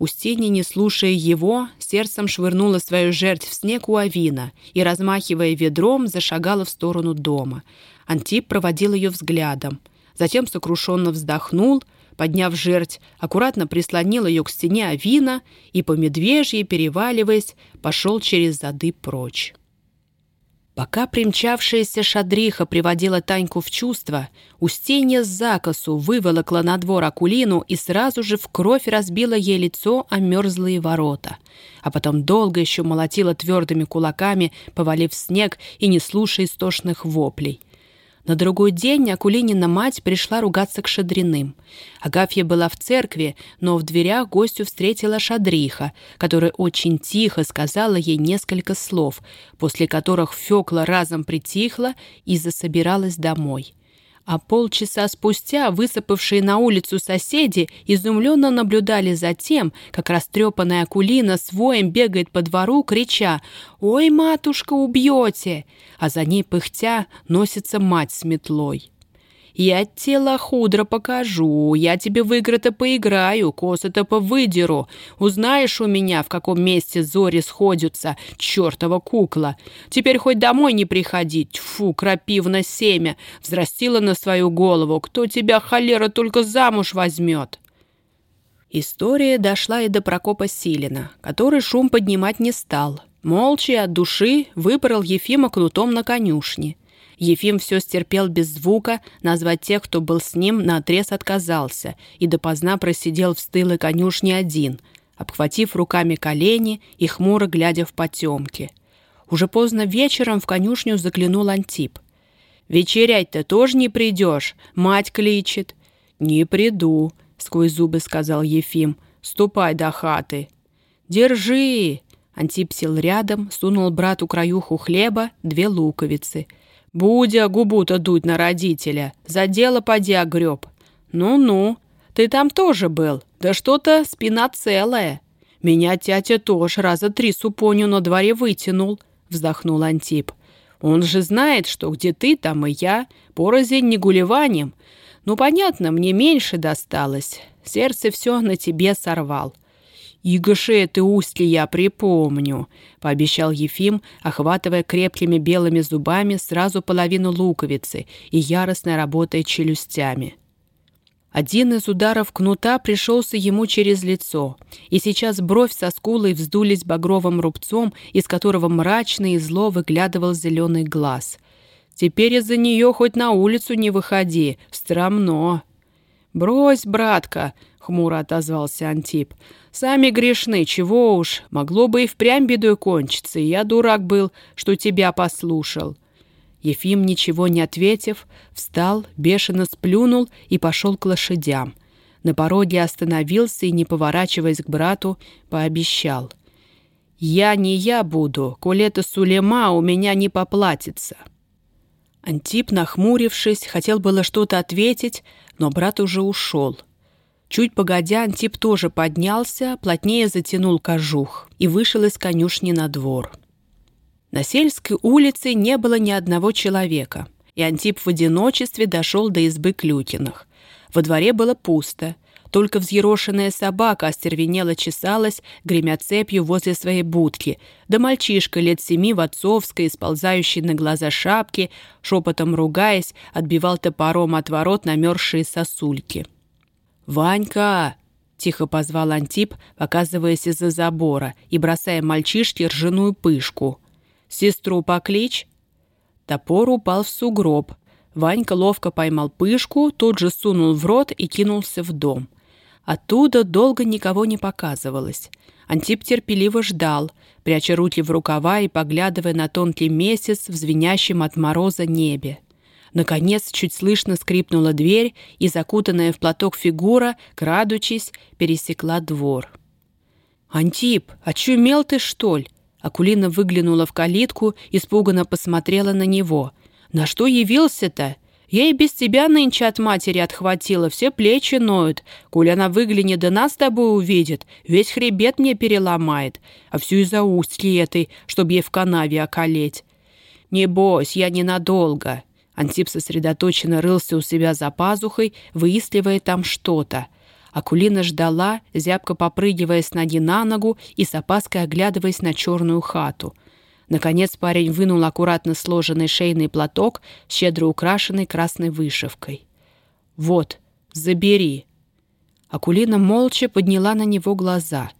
Устинья, не слушая его, сердцем швырнула свою жертв в снег у Авина и, размахивая ведром, зашагала в сторону дома. Антип проводил ее взглядом. Затем сокрушенно вздохнул — Подняв жерть, аккуратно прислонил ее к стене авина и, по медвежьей переваливаясь, пошел через зады прочь. Пока примчавшаяся шадриха приводила Таньку в чувство, Устинья с закосу выволокла на двор Акулину и сразу же в кровь разбила ей лицо о мерзлые ворота. А потом долго еще молотила твердыми кулаками, повалив снег и не слушая истошных воплей — на другой день Акулинина мать пришла ругаться к Шадриным. Агафья была в церкви, но в дверях гостю встретила Шадриха, которая очень тихо сказала ей несколько слов, после которых Фёкла разом притихла и засобиралась домой а полчаса спустя высыпавшие на улицу соседи изумленно наблюдали за тем, как растрепанная Акулина с воем бегает по двору, крича «Ой, матушка, убьете!», а за ней пыхтя носится мать с метлой. Я тело худро покажу, я тебе в игры-то поиграю, косы-то повыдеру. Узнаешь у меня, в каком месте зори сходятся, чертова кукла. Теперь хоть домой не приходить, фу, крапивно семя, взрастила на свою голову. Кто тебя, холера, только замуж возьмет?» История дошла и до Прокопа Силина, который шум поднимать не стал. Молча и от души выпорол Ефима кнутом на конюшне. Ефим все стерпел без звука, назвать тех, кто был с ним, наотрез отказался и допоздна просидел в стылой конюшне один, обхватив руками колени и хмуро глядя в потемки. Уже поздно вечером в конюшню заглянул Антип. «Вечерять-то тоже не придешь, мать кличет». «Не приду», — сквозь зубы сказал Ефим. «Ступай до хаты». «Держи!» Антип сел рядом, сунул брату краюху хлеба, две луковицы — Будя губу-то дуть на родителя, за дело поди огреб. Ну-ну, ты там тоже был, да что-то спина целая. Меня тятя тоже раза три супоню на дворе вытянул, вздохнул Антип. «Он же знает, что где ты, там и я. Порознь не гулеванием. Ну, понятно, мне меньше досталось. Сердце все на тебе сорвал. «Игоши это устье я припомню», — пообещал Ефим, охватывая крепкими белыми зубами сразу половину луковицы и яростно работая челюстями. Один из ударов кнута пришелся ему через лицо, и сейчас бровь со скулой вздулись багровым рубцом, из которого мрачно и зло выглядывал зеленый глаз. «Теперь из-за нее хоть на улицу не выходи, страмно». «Брось, братка», — хмуро отозвался Антип, — Сами грешны, чего уж. Могло бы и впрямь бедой кончиться, и я дурак был, что тебя послушал». Ефим, ничего не ответив, встал, бешено сплюнул и пошел к лошадям. На пороге остановился и, не поворачиваясь к брату, пообещал. «Я не я буду, коль это Сулейма у меня не поплатится». Антип, нахмурившись, хотел было что-то ответить, но брат уже ушел. Чуть погодя, Антип тоже поднялся, плотнее затянул кожух и вышел из конюшни на двор. На сельской улице не было ни одного человека, и Антип в одиночестве дошел до избы Клюкиных. Во дворе было пусто, только взъерошенная собака остервенело чесалась, гремя цепью возле своей будки, да мальчишка лет семи в отцовской, сползающей на глаза шапки, шепотом ругаясь, отбивал топором от ворот намерзшие сосульки. «Ванька!» — тихо позвал Антип, показываясь из-за забора и бросая мальчишке ржаную пышку. «Сестру покличь?» Топор упал в сугроб. Ванька ловко поймал пышку, тут же сунул в рот и кинулся в дом. Оттуда долго никого не показывалось. Антип терпеливо ждал, пряча руки в рукава и поглядывая на тонкий месяц в звенящем от мороза небе. Наконец, чуть слышно скрипнула дверь, и закутанная в платок фигура, крадучись, пересекла двор. «Антип, очумел ты, что ли?» Акулина выглянула в калитку, испуганно посмотрела на него. «На что явился-то? Я и без тебя нынче от матери отхватила, все плечи ноют. Коль она выглянет да нас с тобой увидит, весь хребет мне переломает, а всю из-за устья этой, чтоб ей в канаве околеть. Не бойся, я ненадолго. Антип сосредоточенно рылся у себя за пазухой, выискивая там что-то. Акулина ждала, зябко попрыгивая с ноги на ногу и с опаской оглядываясь на черную хату. Наконец парень вынул аккуратно сложенный шейный платок, щедро украшенный красной вышивкой. «Вот, забери!» Акулина молча подняла на него глаза.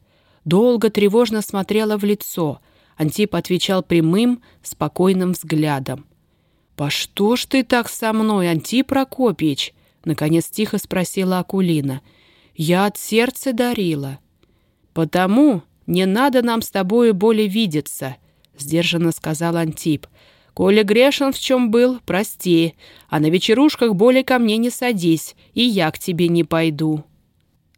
Долго тревожно смотрела в лицо. Антип отвечал прямым, спокойным взглядом. «По что ж ты так со мной, Антип Прокопьевич?» Наконец тихо спросила Акулина. «Я от сердца дарила». «Потому не надо нам с тобою более видеться», — сдержанно сказал Антип. «Коли грешен в чем был, прости, а на вечерушках более ко мне не садись, и я к тебе не пойду».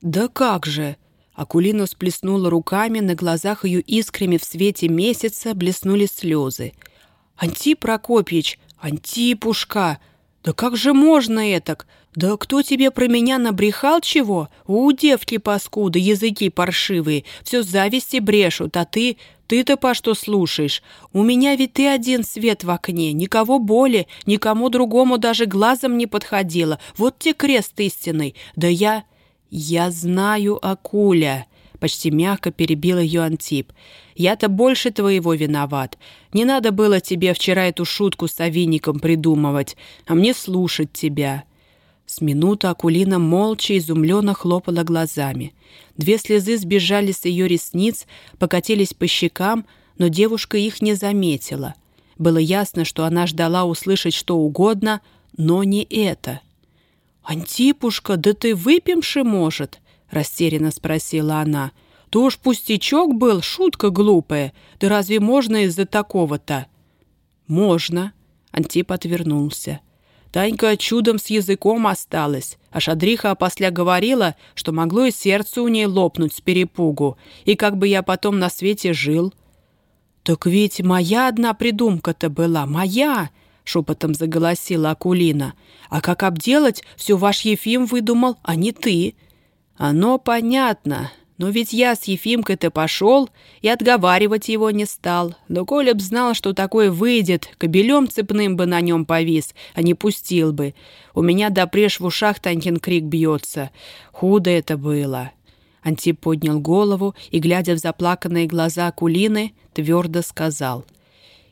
«Да как же!» Акулина сплеснула руками, на глазах ее искрами в свете месяца блеснули слезы. «Антип Прокопьевич, «Антипушка! Да как же можно этак? Да кто тебе про меня набрехал чего? У, девки паскуды, языки паршивые, все зависти брешут, а ты... Ты-то по что слушаешь? У меня ведь ты один свет в окне, никого боли, никому другому даже глазом не подходило. Вот те крест истинный. Да я... Я знаю, Акуля!» Почти мягко перебил ее Антип. Я-то больше твоего виноват. Не надо было тебе вчера эту шутку с овинником придумывать, а мне слушать тебя». С минуты Акулина молча изумленно хлопала глазами. Две слезы сбежали с ее ресниц, покатились по щекам, но девушка их не заметила. Было ясно, что она ждала услышать что угодно, но не это. «Антипушка, да ты выпьемши, может?» — растерянно спросила она. — то ж пустячок был, шутка глупая. Да разве можно из-за такого-то? Можно. Антип отвернулся. Танька чудом с языком осталась, а Шадриха опосля говорила, что могло и сердце у ней лопнуть с перепугу, и как бы я потом на свете жил. «Так ведь моя одна придумка-то была, моя!» — шепотом заголосила Акулина. «А как обделать, все ваш Ефим выдумал, а не ты». «Оно понятно», Но ведь я с Ефимкой-то пошел и отговаривать его не стал. Но Коля б знал, что такое выйдет, кобелем цепным бы на нем повис, а не пустил бы. У меня допреж в ушах Танькин крик бьется. Худо это было. Антип поднял голову и, глядя в заплаканные глаза Кулины, твердо сказал.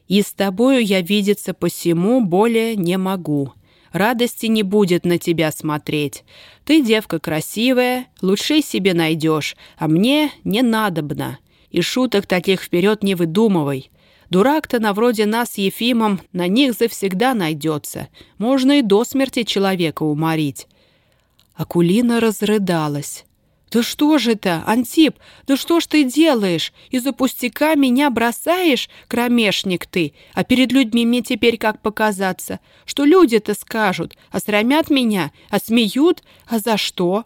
«И с тобою я видеться посему более не могу радости не будет на тебя смотреть. Ты девка красивая, лучше себе найдешь, а мне не надобно. И шуток таких вперед не выдумывай. Дурак-то на вроде нас Ефимом на них завсегда найдется. Можно и до смерти человека уморить». Акулина разрыдалась. «Да что же это, Антип, да что ж ты делаешь? Из-за пустяка меня бросаешь, кромешник ты, а перед людьми мне теперь как показаться? Что люди-то скажут? Осрамят меня? А смеют? А за что?»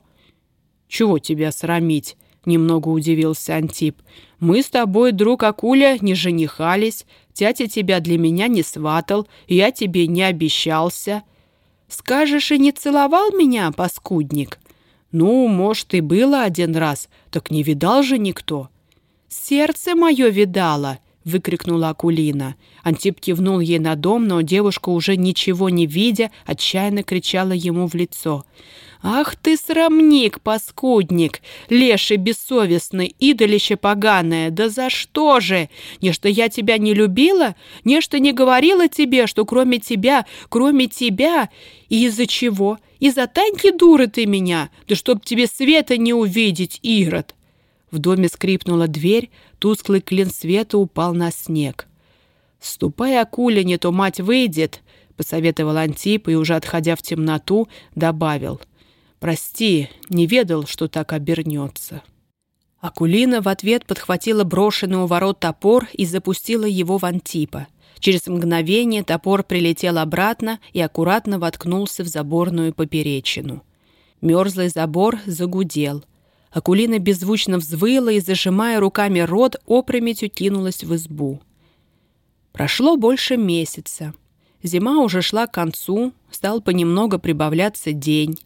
«Чего тебя срамить?» — немного удивился Антип. «Мы с тобой, друг Акуля, не женихались, тятя тебя для меня не сватал, я тебе не обещался». «Скажешь, и не целовал меня, паскудник?» Ну, может, и было один раз, так не видал же никто. «Сердце мое видало!» — выкрикнула Акулина. Антип кивнул ей на дом, но девушка, уже ничего не видя, отчаянно кричала ему в лицо. «Ах ты, срамник, паскудник, леший бессовестный, идолище поганое, да за что же? Не что я тебя не любила? Не что не говорила тебе, что кроме тебя, кроме тебя? И из-за чего? Из-за Таньки дуры ты меня? Да чтоб тебе света не увидеть, Ирод!» В доме скрипнула дверь, тусклый клин света упал на снег. «Ступай, акуля, не то мать выйдет», — посоветовал Антип и, уже отходя в темноту, добавил — Прости, не ведал, что так обернется». Акулина в ответ подхватила брошенный у ворот топор и запустила его в Антипа. Через мгновение топор прилетел обратно и аккуратно воткнулся в заборную поперечину. Мерзлый забор загудел. Акулина беззвучно взвыла и, зажимая руками рот, опрометью кинулась в избу. Прошло больше месяца. Зима уже шла к концу, стал понемногу прибавляться день.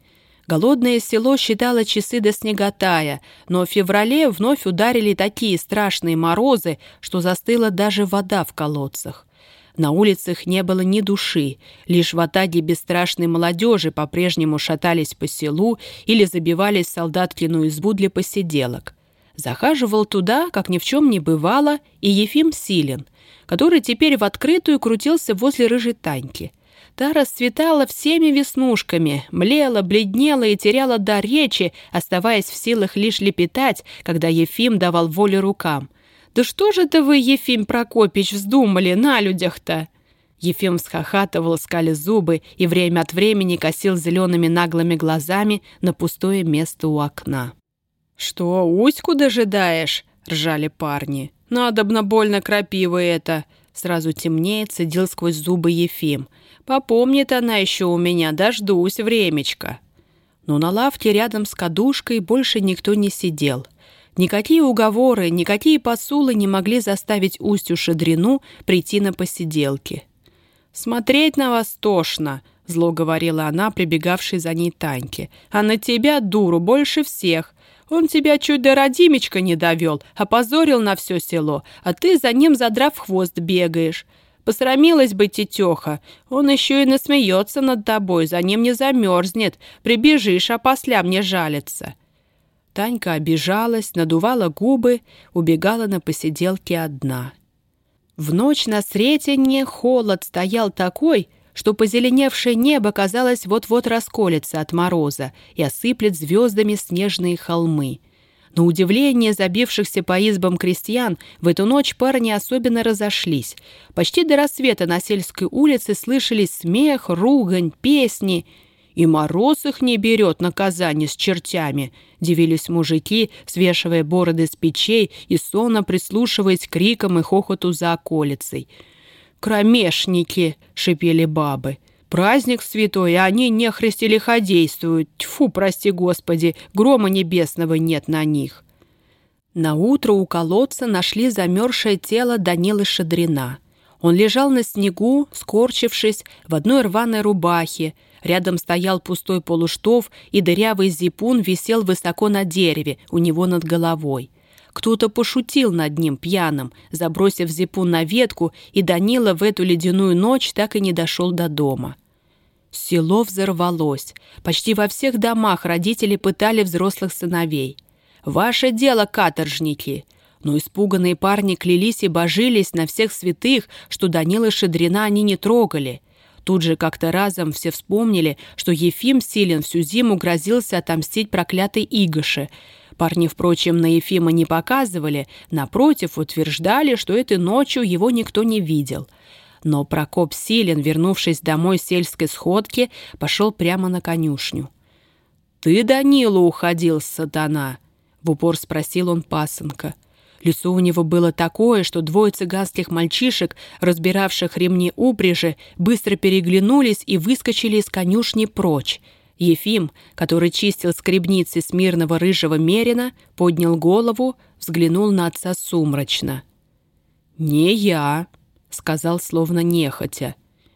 Голодное село считало часы до снеготая, но в феврале вновь ударили такие страшные морозы, что застыла даже вода в колодцах. На улицах не было ни души, лишь в атаге бесстрашной молодежи по-прежнему шатались по селу или забивались в солдаткину избу для посиделок. Захаживал туда, как ни в чем не бывало, и Ефим Силин, который теперь в открытую крутился возле рыжей Таньки – Та расцветала всеми веснушками, млела, бледнела и теряла дар речи, оставаясь в силах лишь лепетать, когда Ефим давал волю рукам. «Да что же это вы, Ефим Прокопич, вздумали на людях-то?» Ефим всхохатывал, скали зубы и время от времени косил зелеными наглыми глазами на пустое место у окна. «Что, Уську дожидаешь?» — ржали парни. «Надобно больно крапивы это!» Сразу темнеет, цедил сквозь зубы Ефим — Попомнит она еще у меня, дождусь времечко. Но на лавке рядом с кадушкой больше никто не сидел. Никакие уговоры, никакие посулы не могли заставить Устью Шадрину прийти на посиделки. «Смотреть на вас тошно», — зло говорила она, прибегавшей за ней Таньке. «А на тебя, дуру, больше всех. Он тебя чуть до родимечка не довел, опозорил на все село, а ты за ним, задрав хвост, бегаешь. Посрамилась бы тетеха. Он еще и насмеется над тобой, за ним не замерзнет. Прибежишь, а после мне жалится». Танька обижалась, надувала губы, убегала на посиделки одна. В ночь на Сретенье холод стоял такой, что позеленевшее небо, казалось, вот-вот расколется от мороза и осыплет звездами снежные холмы. На удивление забившихся по избам крестьян в эту ночь парни особенно разошлись. Почти до рассвета на сельской улице слышались смех, ругань, песни. «И мороз их не берет наказание с чертями», — дивились мужики, свешивая бороды с печей и сонно прислушиваясь к крикам и хохоту за околицей. «Кромешники!» — шипели бабы. Праздник святой, а они нехрист лиходействуют. Тьфу, прости господи, грома небесного нет на них. На утро у колодца нашли замерзшее тело Данилы Шадрина. Он лежал на снегу, скорчившись, в одной рваной рубахе, Рядом стоял пустой полуштов, и дырявый зипун висел высоко на дереве у него над головой. Кто-то пошутил над ним пьяным, забросив зипун на ветку, и Данила в эту ледяную ночь так и не дошел до дома. Село взорвалось. Почти во всех домах родители пытали взрослых сыновей. «Ваше дело, каторжники!» Но испуганные парни клялись и божились на всех святых, что Данила Шедрина они не трогали. Тут же как-то разом все вспомнили, что Ефим Силин всю зиму грозился отомстить проклятой Игоше. Парни, впрочем, на Ефима не показывали, напротив, утверждали, что этой ночью его никто не видел. Но Прокоп Силин, вернувшись домой с сельской сходки, пошел прямо на конюшню. «Ты, Данила, уходил, сатана?» — в упор спросил он пасынка. — Лицо у него было такое, что двое цыганских мальчишек, разбиравших ремни упряжи, быстро переглянулись и выскочили из конюшни прочь. Ефим, который чистил скребницы смирного рыжего мерина, поднял голову, взглянул на отца сумрачно. «Не я», — сказал словно нехотя.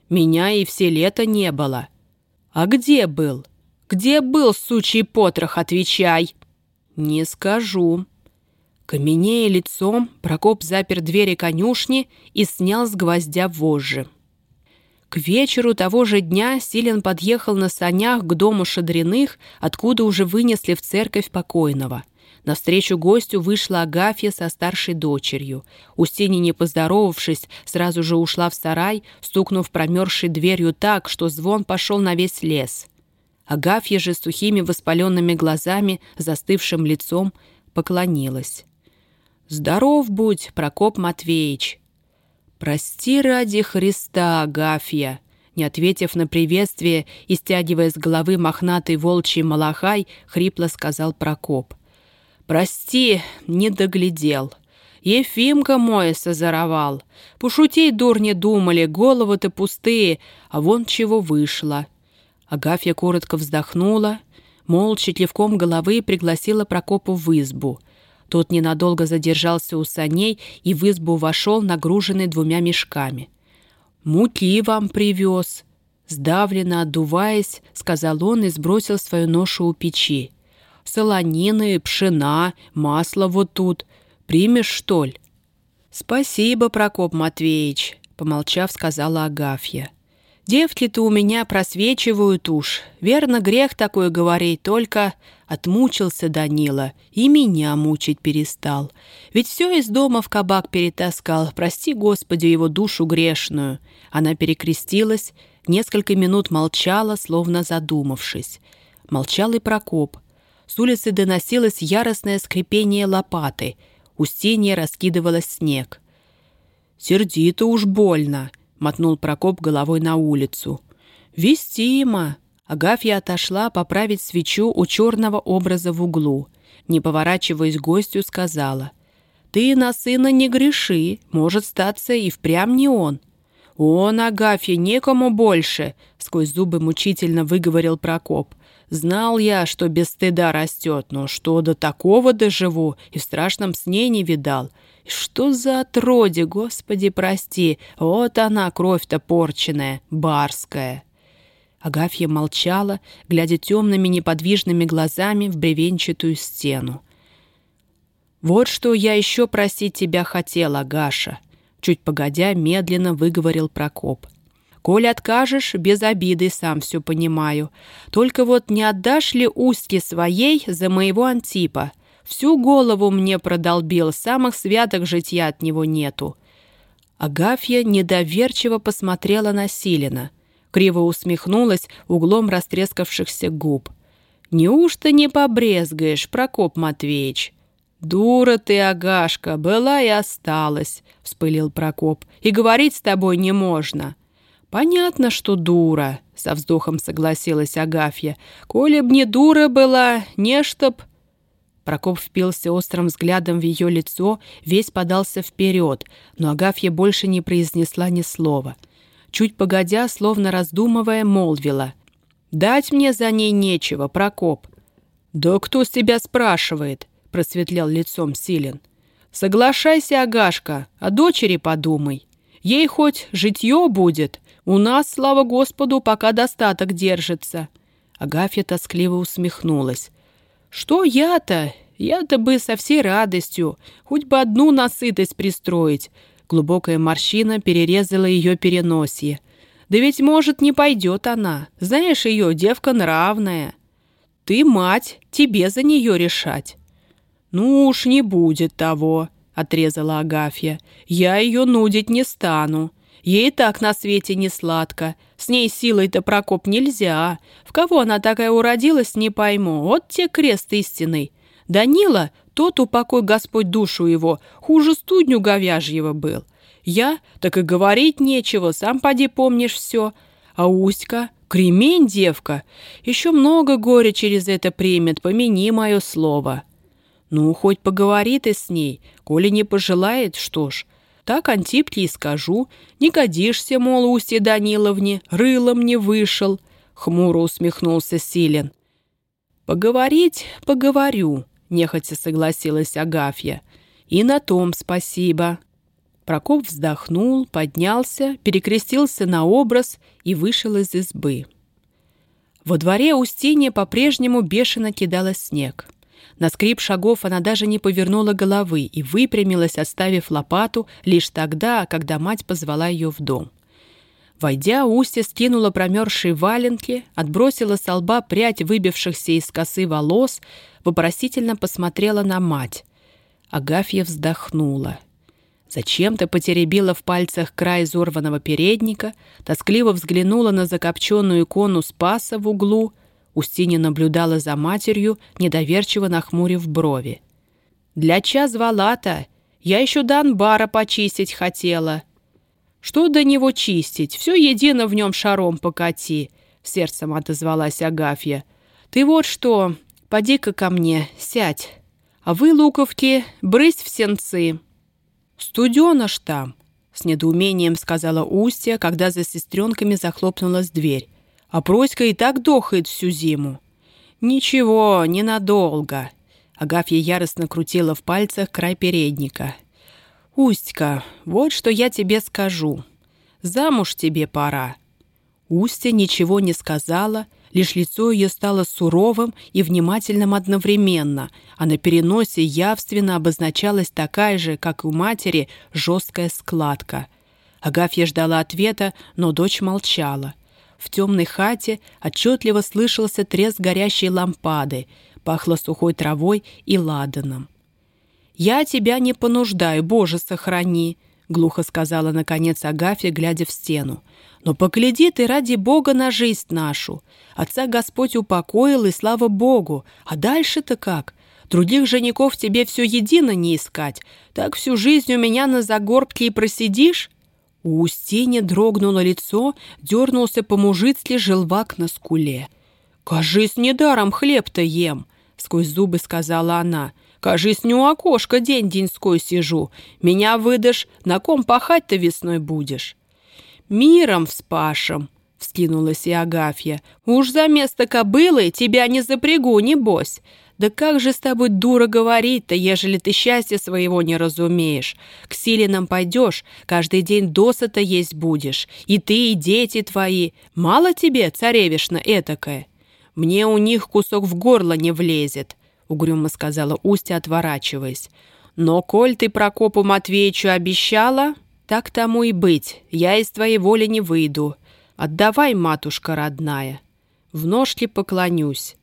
«Меня и все лето не было». «А где был? Где был, сучий потрох, отвечай!» «Не скажу», Каменея лицом, Прокоп запер двери конюшни и снял с гвоздя вожжи. К вечеру того же дня Силен подъехал на санях к дому Шадриных, откуда уже вынесли в церковь покойного. Навстречу гостю вышла Агафья со старшей дочерью. Устинья, не поздоровавшись, сразу же ушла в сарай, стукнув промерзшей дверью так, что звон пошел на весь лес. Агафья же с сухими воспаленными глазами, застывшим лицом, поклонилась. «Здоров будь, Прокоп Матвеевич!» «Прости ради Христа, Агафья!» Не ответив на приветствие и стягивая с головы мохнатый волчий малахай, хрипло сказал Прокоп. «Прости, не доглядел. Ефимка мой созоровал. Пошутей дурни думали, головы-то пустые, а вон чего вышло». Агафья коротко вздохнула, молча кивком головы пригласила Прокопу в избу — тот ненадолго задержался у саней и в избу вошел, нагруженный двумя мешками. «Муки вам привез!» Сдавленно отдуваясь, сказал он и сбросил свою ношу у печи. «Солонины, пшена, масло вот тут. Примешь, что ли?» «Спасибо, Прокоп Матвеевич», — помолчав, сказала Агафья. Девки-то у меня просвечивают уж. Верно, грех такой говорить, только отмучился Данила и меня мучить перестал. Ведь все из дома в кабак перетаскал. Прости, Господи, его душу грешную. Она перекрестилась, несколько минут молчала, словно задумавшись. Молчал и Прокоп. С улицы доносилось яростное скрипение лопаты. Устинья раскидывалась снег. «Сердито уж больно», мотнул Прокоп головой на улицу. «Вестимо!» Агафья отошла поправить свечу у черного образа в углу. Не поворачиваясь к гостю, сказала. «Ты на сына не греши, может статься и впрямь не он». «Он, Агафья, некому больше!» — сквозь зубы мучительно выговорил Прокоп. «Знал я, что без стыда растет, но что до такого доживу и в страшном сне не видал. Что за отродье, господи, прости, вот она, кровь-то порченная, барская. Агафья молчала, глядя темными неподвижными глазами в бревенчатую стену. «Вот что я еще просить тебя хотел, Агаша», чуть погодя медленно выговорил Прокоп. «Коль откажешь, без обиды, сам все понимаю. Только вот не отдашь ли устьки своей за моего Антипа?» Всю голову мне продолбил, самых святок житья от него нету. Агафья недоверчиво посмотрела на Силина. Криво усмехнулась углом растрескавшихся губ. «Неужто не побрезгаешь, Прокоп Матвеевич?» «Дура ты, Агашка, была и осталась», — вспылил Прокоп. «И говорить с тобой не можно». «Понятно, что дура», — со вздохом согласилась Агафья. «Коли б не дура была, не чтоб...» Прокоп впился острым взглядом в ее лицо, весь подался вперед, но Агафья больше не произнесла ни слова. Чуть погодя, словно раздумывая, молвила. «Дать мне за ней нечего, Прокоп». «Да кто с тебя спрашивает?» — просветлял лицом Силен. «Соглашайся, Агашка, о дочери подумай. Ей хоть житье будет, У нас, слава Господу, пока достаток держится». Агафья тоскливо усмехнулась. «Что я-то? Я-то бы со всей радостью, хоть бы одну насытость пристроить». Глубокая морщина перерезала ее переносье. «Да ведь, может, не пойдет она. Знаешь ее, девка нравная. Ты мать, тебе за нее решать». «Ну уж не будет того», — отрезала Агафья. «Я ее нудить не стану. Ей так на свете не сладко. С ней силой-то, Прокоп, нельзя. В кого она такая уродилась, не пойму. Вот те крест истинный. Данила, тот, упокой Господь душу его, хуже студню говяжьего был. Я, так и говорить нечего, сам поди помнишь все. А Уська, кремень девка, еще много горя через это примет, помяни мое слово. Ну, хоть поговори ты с ней, коли не пожелает, что ж, так Антипке и скажу. Не годишься, мол, Устье Даниловне, рылом не вышел. Хмуро усмехнулся Силен. Поговорить поговорю, нехотя согласилась Агафья. И на том спасибо. Прокоп вздохнул, поднялся, перекрестился на образ и вышел из избы. Во дворе Устинья по-прежнему бешено кидала снег. На скрип шагов она даже не повернула головы и выпрямилась, оставив лопату лишь тогда, когда мать позвала ее в дом. Войдя, Устья скинула промерзшие валенки, отбросила с лба прядь выбившихся из косы волос, вопросительно посмотрела на мать. Агафья вздохнула. Зачем-то потеребила в пальцах край изорванного передника, тоскливо взглянула на закопченную икону Спаса в углу — Устинья наблюдала за матерью, недоверчиво нахмурив брови. «Для ча звала-то? Я еще до анбара почистить хотела». «Что до него чистить? Все едино в нем шаром покати», — сердцем отозвалась Агафья. «Ты вот что, поди-ка ко мне, сядь. А вы, луковки, брысь в сенцы». «Студено ж там», — с недоумением сказала Устья, когда за сестренками захлопнулась дверь. А Проська и так дохает всю зиму. Ничего, ненадолго. Агафья яростно крутила в пальцах край передника. «Устька, вот что я тебе скажу. Замуж тебе пора». Устья ничего не сказала, лишь лицо ее стало суровым и внимательным одновременно, а на переносе явственно обозначалась такая же, как и у матери, жесткая складка. Агафья ждала ответа, но дочь молчала. В темной хате отчетливо слышался треск горящей лампады, пахло сухой травой и ладаном. «Я тебя не понуждаю, Боже, сохрани!» — глухо сказала, наконец, Агафья, глядя в стену. «Но погляди ты ради Бога на жизнь нашу. Отца Господь упокоил, и слава Богу. А дальше-то как? Других женихов тебе все едино не искать. Так всю жизнь у меня на загорбке и просидишь? У Устини дрогнуло лицо, дернулся по-мужицки желвак на скуле. «Кажись, недаром хлеб-то ем», — сквозь зубы сказала она. «Кажись, не у окошка день-деньской сижу. Меня выдашь, на ком пахать-то весной будешь?» «Миром вспашем», — вскинулась и Агафья. «Уж за место кобылы тебя не запрягу, небось. Да как же с тобой дура говорить-то, ежели ты счастья своего не разумеешь? К Силинам пойдешь, каждый день досыта есть будешь. И ты, и дети твои. Мало тебе, царевишна этакая? Мне у них кусок в горло не влезет, — угрюмо сказала Устья, отворачиваясь. Но коль ты Прокопу Матвеевичу обещала, так тому и быть, я из твоей воли не выйду. Отдавай, матушка родная. В ножки поклонюсь.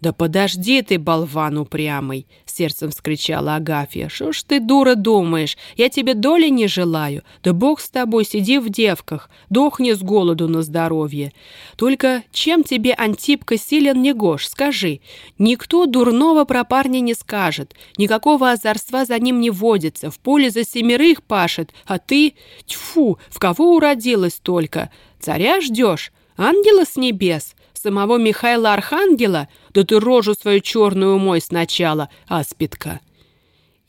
«Да подожди ты, болван упрямый!» — сердцем вскричала Агафья. «Что ж ты, дура, думаешь? Я тебе доли не желаю. Да бог с тобой, сиди в девках, дохни с голоду на здоровье. Только чем тебе Антипка силен не гош, скажи? Никто дурного про парня не скажет, никакого озорства за ним не водится, в поле за семерых пашет, а ты... Тьфу, в кого уродилась только? Царя ждешь? Ангела с небес?» Самого Михаила Архангела? Да ты рожу свою черную мой сначала, аспидка!»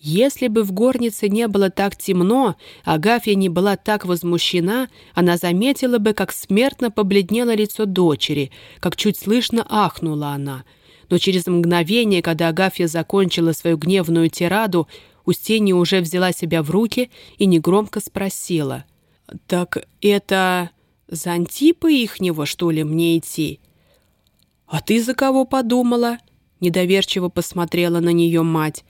Если бы в горнице не было так темно, Агафья не была так возмущена, она заметила бы, как смертно побледнело лицо дочери, как чуть слышно ахнула она. Но через мгновение, когда Агафья закончила свою гневную тираду, Устинья уже взяла себя в руки и негромко спросила. «Так это... За Антипа ихнего, что ли, мне идти? А ты за кого подумала? Недоверчиво посмотрела на нее мать.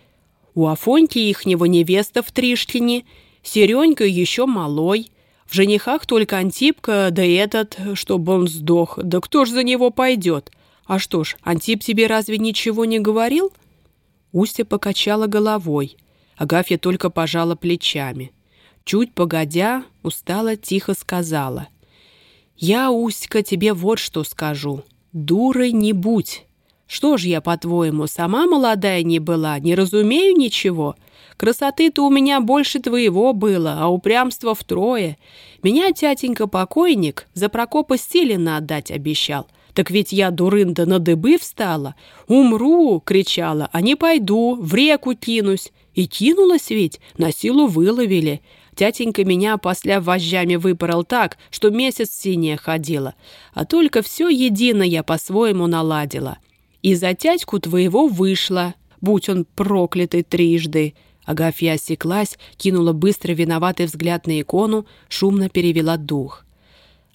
У Афоньки ихнего невеста в Триштине, Серенька еще малой. В женихах только Антипка, да этот, чтобы он сдох. Да кто ж за него пойдет? А что ж, Антип тебе разве ничего не говорил? Устья покачала головой. Агафья только пожала плечами. Чуть погодя, устала тихо сказала. «Я, Устька, тебе вот что скажу. Дурой не будь. Что ж я, по-твоему, сама молодая не была, не разумею ничего? Красоты-то у меня больше твоего было, а упрямство втрое. Меня тятенька-покойник за Прокопа Стилина отдать обещал. Так ведь я, дурында, на дыбы встала. «Умру!» — кричала, «а не пойду, в реку кинусь». И кинулась ведь, на силу выловили. Тятенька меня после вожжами выпорол так, что месяц синяя ходила. А только все едино я по-своему наладила. И за тятьку твоего вышла, будь он проклятый трижды. Агафья осеклась, кинула быстро виноватый взгляд на икону, шумно перевела дух.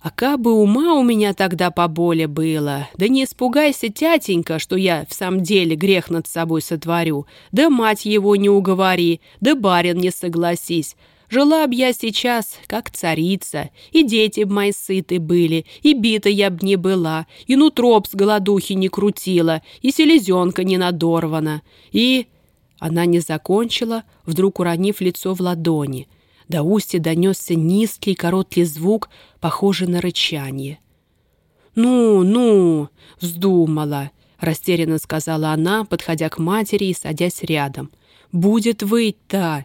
А кабы ума у меня тогда поболе было, да не испугайся, тятенька, что я в самом деле грех над собой сотворю, да мать его не уговори, да барин не согласись. Жила б я сейчас, как царица, и дети б мои сыты были, и бита я б не была, и нутро б с голодухи не крутила, и селезенка не надорвана, и... Она не закончила, вдруг уронив лицо в ладони. До устья донесся низкий короткий звук, похожий на рычание. «Ну, ну!» — вздумала, — растерянно сказала она, подходя к матери и садясь рядом. «Будет выть-то!»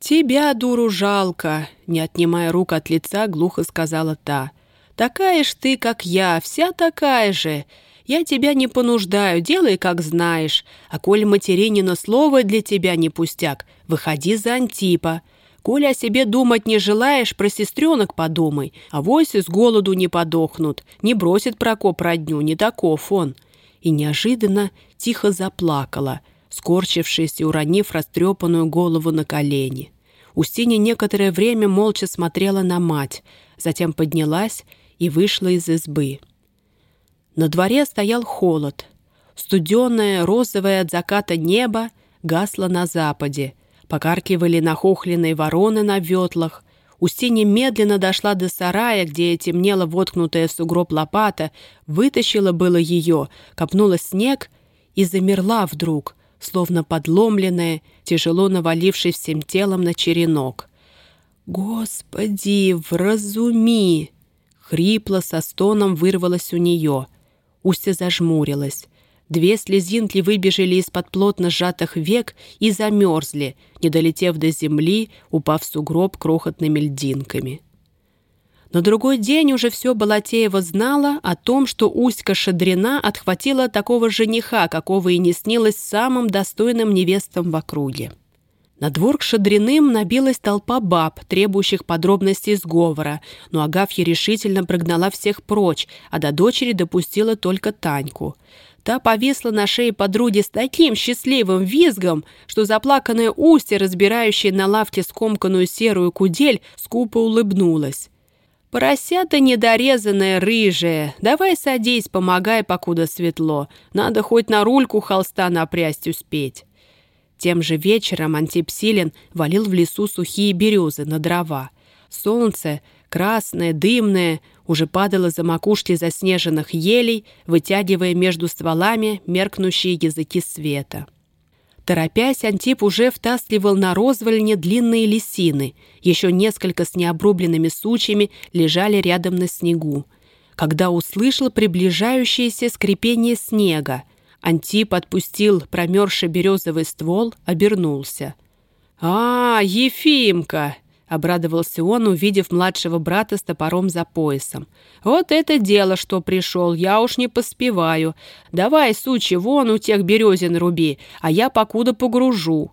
«Тебя, дуру, жалко!» — не отнимая рук от лица, глухо сказала та. «Такая ж ты, как я, вся такая же. Я тебя не понуждаю, делай, как знаешь. А коль материнина слово для тебя не пустяк, выходи за Антипа. Коли о себе думать не желаешь, про сестренок подумай. А вось с голоду не подохнут, не бросит Прокоп родню, не таков он». И неожиданно тихо заплакала, скорчившись и уронив растрепанную голову на колени. Устинья некоторое время молча смотрела на мать, затем поднялась и вышла из избы. На дворе стоял холод. Студеное, розовое от заката небо гасло на западе, покаркивали нахохленные вороны на ветлах. Устинья медленно дошла до сарая, где темнела воткнутая в сугроб лопата, вытащила было ее, копнула снег и замерла вдруг, словно подломленная, тяжело навалившись всем телом на черенок. «Господи, вразуми!» Хрипло со стоном вырвалось у нее. Устья зажмурилась. Две слезинки выбежали из-под плотно сжатых век и замерзли, не долетев до земли, упав в сугроб крохотными льдинками. На другой день уже все Балатеева знала о том, что Уська Шадрина отхватила такого жениха, какого и не снилось самым достойным невестам в округе. На двор к Шадриным набилась толпа баб, требующих подробностей сговора, но Агафья решительно прогнала всех прочь, а до дочери допустила только Таньку – Та повисла на шее подруги с таким счастливым визгом, что заплаканное устье, разбирающее на лавке скомканную серую кудель, скупо улыбнулась. «Поросята недорезанная, рыжая, давай садись, помогай, покуда светло. Надо хоть на рульку холста напрясть успеть». Тем же вечером Антипсилин валил в лесу сухие березы на дрова. Солнце, красное, дымное, уже падала за макушки заснеженных елей, вытягивая между стволами меркнущие языки света. Торопясь, Антип уже втаскивал на розвольне длинные лисины, еще несколько с необрубленными сучьями лежали рядом на снегу. Когда услышал приближающееся скрипение снега, Антип отпустил промерзший березовый ствол, обернулся. «А, Ефимка!» Обрадовался он, увидев младшего брата с топором за поясом. «Вот это дело, что пришел, я уж не поспеваю. Давай, сучи, вон у тех березин руби, а я покуда погружу».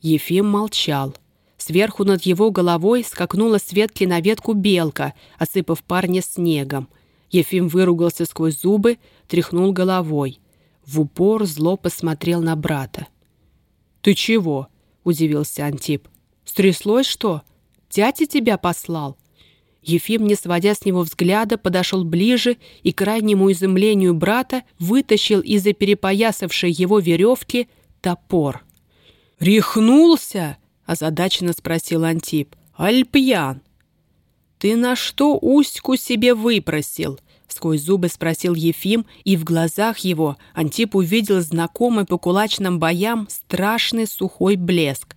Ефим молчал. Сверху над его головой скакнула с ветки на ветку белка, осыпав парня снегом. Ефим выругался сквозь зубы, тряхнул головой. В упор зло посмотрел на брата. «Ты чего?» — удивился Антип. «Стряслось что?» Дядя тебя послал?» Ефим, не сводя с него взгляда, подошел ближе и, к крайнему изумлению брата, вытащил из-за перепоясавшей его веревки топор. «Рехнулся?» — озадаченно спросил Антип. «Альпьян!» «Ты на что Уську себе выпросил?» — сквозь зубы спросил Ефим, и в глазах его Антип увидел знакомый по кулачным боям страшный сухой блеск.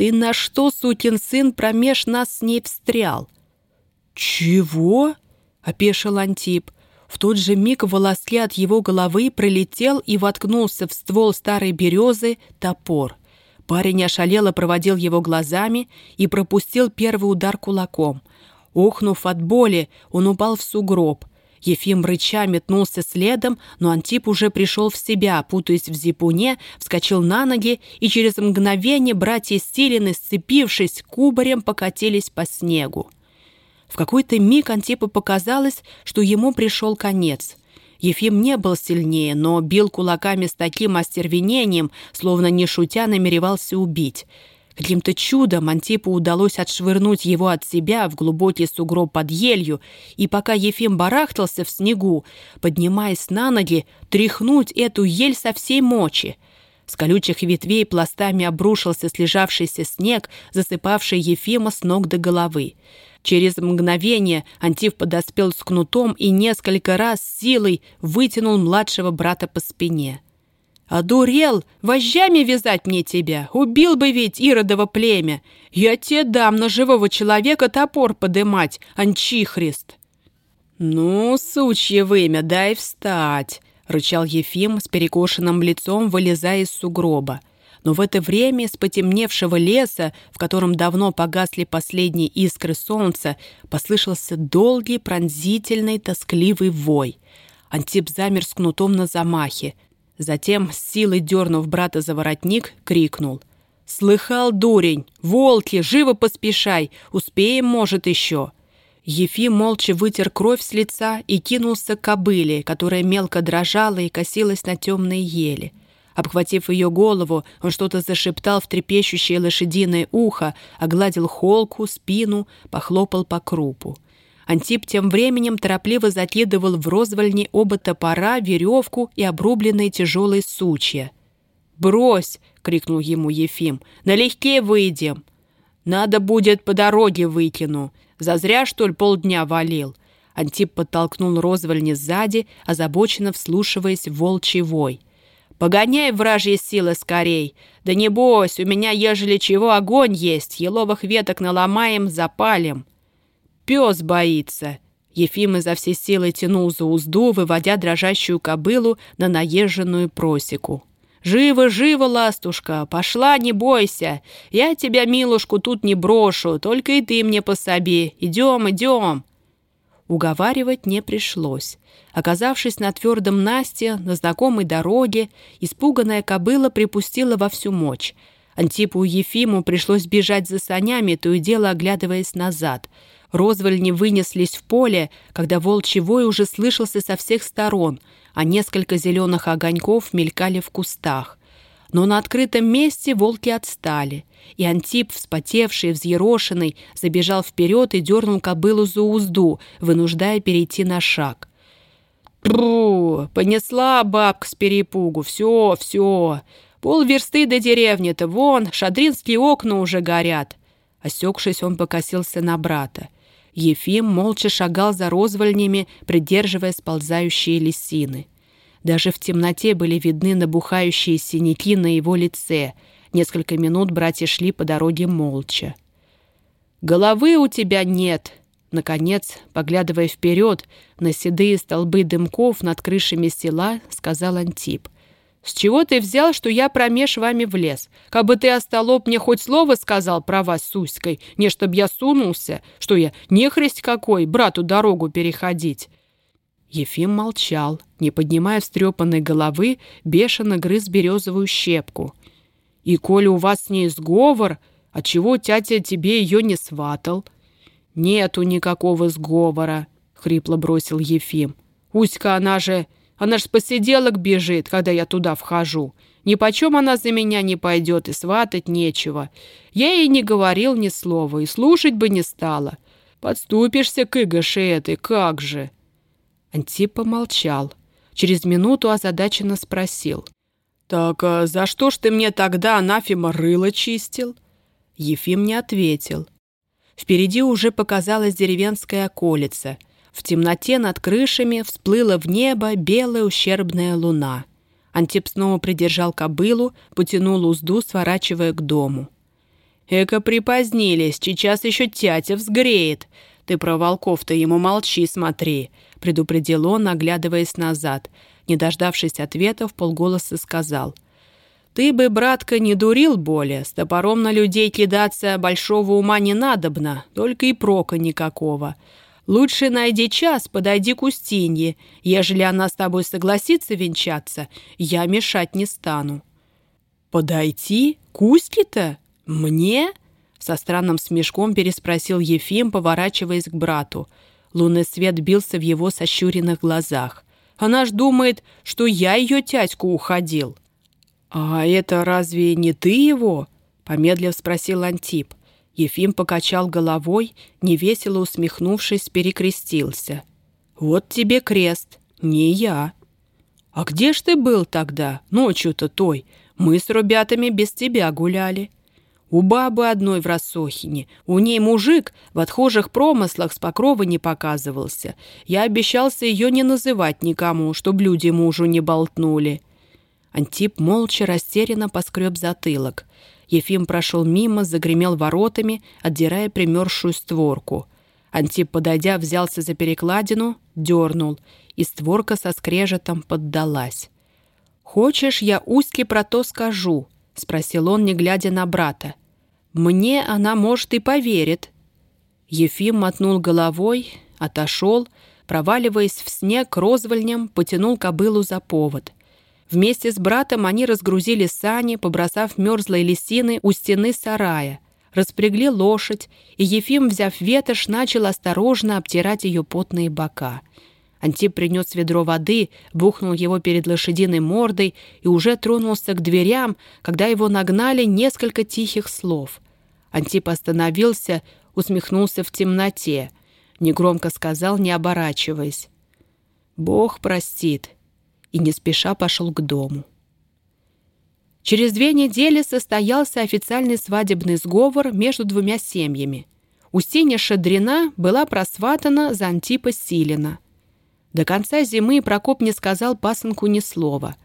«Ты на что, сукин сын, промеж нас с ней встрял?» «Чего?» — опешил Антип. В тот же миг в волоске от его головы пролетел и воткнулся в ствол старой березы топор. Парень ошалело проводил его глазами и пропустил первый удар кулаком. Охнув от боли, он упал в сугроб. Ефим рыча метнулся следом, но Антип уже пришел в себя, путаясь в зипуне, вскочил на ноги, и через мгновение братья Стилины, сцепившись кубарем, покатились по снегу. В какой-то миг Антипу показалось, что ему пришел конец. Ефим не был сильнее, но бил кулаками с таким остервенением, словно не шутя намеревался убить. Каким-то чудом Антипу удалось отшвырнуть его от себя в глубокий сугроб под елью, и пока Ефим барахтался в снегу, поднимаясь на ноги, тряхнуть эту ель со всей мочи. С колючих ветвей пластами обрушился слежавшийся снег, засыпавший Ефима с ног до головы. Через мгновение Антиф подоспел с кнутом и несколько раз силой вытянул младшего брата по спине. «Одурел! Вожжами вязать мне тебя! Убил бы ведь Иродово племя! Я тебе дам на живого человека топор подымать, Анчихрист!» «Ну, сучье вымя, дай встать!» — рычал Ефим с перекошенным лицом, вылезая из сугроба но в это время с потемневшего леса, в котором давно погасли последние искры солнца, послышался долгий, пронзительный, тоскливый вой. Антип замер с кнутом на замахе. Затем, с силой дернув брата за воротник, крикнул. «Слыхал, дурень! Волки, живо поспешай! Успеем, может, еще!» Ефим молча вытер кровь с лица и кинулся к кобыле, которая мелко дрожала и косилась на темные ели. Обхватив ее голову, он что-то зашептал в трепещущее лошадиное ухо, огладил холку, спину, похлопал по крупу. Антип тем временем торопливо закидывал в розвальни оба топора, веревку и обрубленные тяжелые сучья. «Брось!» — крикнул ему Ефим. «Налегке выйдем!» «Надо будет по дороге выкину. Зазря, что ли, полдня валил?» Антип подтолкнул розвальни сзади, озабоченно вслушиваясь в волчий вой. Погоняй вражьи силы скорей. Да не бойся, у меня, ежели чего, огонь есть. Еловых веток наломаем, запалим. Пес боится. Ефим изо всей силы тянул за узду, выводя дрожащую кобылу на наезженную просеку. «Живо, живо, ластушка! Пошла, не бойся! Я тебя, милушку, тут не брошу, только и ты мне пособи. Идем, идем!» Уговаривать не пришлось. Оказавшись на твердом Насте, на знакомой дороге, испуганная кобыла припустила во всю мощь. Антипу Ефиму пришлось бежать за санями, то и дело оглядываясь назад. Розвольни вынеслись в поле, когда волчий вой уже слышался со всех сторон, а несколько зеленых огоньков мелькали в кустах. Но на открытом месте волки отстали, и Антип, вспотевший, взъерошенный, забежал вперед и дернул кобылу за узду, вынуждая перейти на шаг. «Пру! Понесла бабка с перепугу! Все, все! Полверсты до деревни-то, вон, шадринские окна уже горят!» Осекшись, он покосился на брата. Ефим молча шагал за розвольнями, придерживая сползающие лисины. Даже в темноте были видны набухающие синяки на его лице. Несколько минут братья шли по дороге молча. «Головы у тебя нет!» Наконец, поглядывая вперед на седые столбы дымков над крышами села, сказал Антип. «С чего ты взял, что я промеж вами влез? Кабы ты, остолоп, мне хоть слово сказал про вас с Уськой, не чтоб я сунулся, что я нехресть какой, брату дорогу переходить. Ефим молчал, не поднимая встрепанной головы, бешено грыз березовую щепку. «И коли у вас с ней сговор, отчего тятя тебе ее не сватал?» «Нету никакого сговора», — хрипло бросил Ефим. «Уська, она же... Она ж с посиделок бежит, когда я туда вхожу. Ни почем она за меня не пойдет, и сватать нечего. Я ей не говорил ни слова, и слушать бы не стала. Подступишься к Игоше этой, как же?» Антип помолчал. Через минуту озадаченно спросил. «Так а за что ж ты мне тогда анафема рыло чистил?» Ефим не ответил. Впереди уже показалась деревенская околица. В темноте над крышами всплыла в небо белая ущербная луна. Антип снова придержал кобылу, потянул узду, сворачивая к дому. «Эко припозднились, сейчас еще тятя взгреет. Ты про волков-то ему молчи, смотри», — предупредил он, оглядываясь назад. Не дождавшись ответа, в полголоса сказал — ты бы, братка, не дурил более, с топором на людей кидаться большого ума не надобно, только и прока никакого. Лучше найди час, подойди к Устинье. Ежели она с тобой согласится венчаться, я мешать не стану». «Подойти? К Устьке-то? Мне?» Со странным смешком переспросил Ефим, поворачиваясь к брату. Лунный свет бился в его сощуренных глазах. «Она ж думает, что я ее тятьку уходил». «А это разве не ты его?» — помедлив спросил Антип. Ефим покачал головой, невесело усмехнувшись, перекрестился. «Вот тебе крест, не я». «А где ж ты был тогда, ночью-то той? Мы с ребятами без тебя гуляли». У бабы одной в Рассохине. У ней мужик в отхожих промыслах с покрова не показывался. Я обещался ее не называть никому, чтоб люди мужу не болтнули. Антип молча, растерянно поскреб затылок. Ефим прошел мимо, загремел воротами, отдирая примерзшую створку. Антип, подойдя, взялся за перекладину, дернул, и створка со скрежетом поддалась. «Хочешь, я Устьке про то скажу?» — спросил он, не глядя на брата. «Мне она, может, и поверит». Ефим мотнул головой, отошел, проваливаясь в снег розвольнем, потянул кобылу за повод — Вместе с братом они разгрузили сани, побросав мерзлые лисины у стены сарая, распрягли лошадь, и Ефим, взяв ветошь, начал осторожно обтирать ее потные бока. Антип принес ведро воды, бухнул его перед лошадиной мордой и уже тронулся к дверям, когда его нагнали несколько тихих слов. Антип остановился, усмехнулся в темноте. Негромко сказал, не оборачиваясь. «Бог простит, и не спеша пошел к дому. Через две недели состоялся официальный свадебный сговор между двумя семьями. Устинья Шадрина была просватана за Антипа Силина. До конца зимы Прокоп не сказал пасынку ни слова.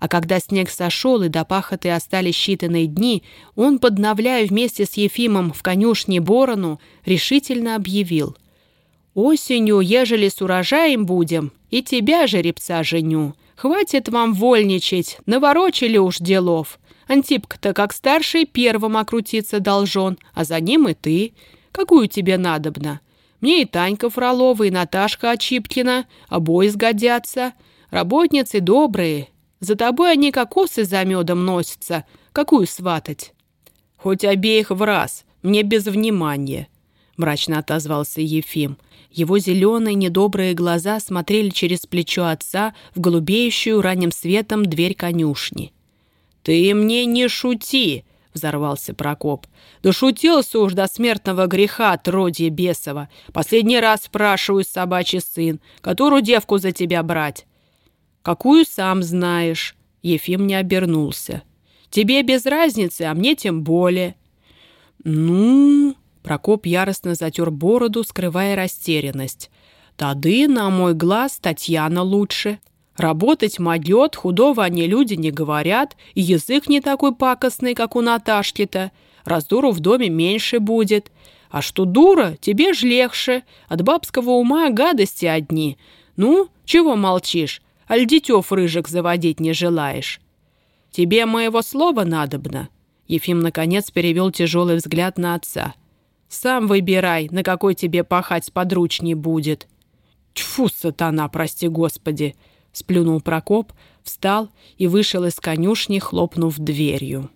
А когда снег сошел и до пахоты остались считанные дни, он, подновляя вместе с Ефимом в конюшне Борону, решительно объявил. «Осенью, ежели с урожаем будем, и тебя, жеребца, женю. Хватит вам вольничать, наворочили уж делов. Антипка-то как старший первым окрутиться должен, а за ним и ты. Какую тебе надобно? Мне и Танька Фролова, и Наташка Очипкина, обои сгодятся. Работницы добрые. За тобой они как осы за медом носятся. Какую сватать? Хоть обеих в раз, мне без внимания, мрачно отозвался Ефим. — его зеленые недобрые глаза смотрели через плечо отца в голубеющую ранним светом дверь конюшни. «Ты мне не шути!» — взорвался Прокоп. «Да шутился уж до смертного греха, отродье бесова. Последний раз спрашиваю, собачий сын, которую девку за тебя брать?» «Какую сам знаешь?» Ефим не обернулся. «Тебе без разницы, а мне тем более». «Ну...» Прокоп яростно затер бороду, скрывая растерянность. «Тады, на мой глаз, Татьяна лучше. Работать могет, худого они люди не говорят, и язык не такой пакостный, как у Наташки-то. Раздуру в доме меньше будет. А что дура, тебе ж легче. От бабского ума гадости одни. Ну, чего молчишь? Аль детев рыжик заводить не желаешь? Тебе моего слова надобно?» Ефим, наконец, перевел тяжелый взгляд на отца. Сам выбирай, на какой тебе пахать сподручней будет». «Тьфу, сатана, прости господи!» — сплюнул Прокоп, встал и вышел из конюшни, хлопнув дверью.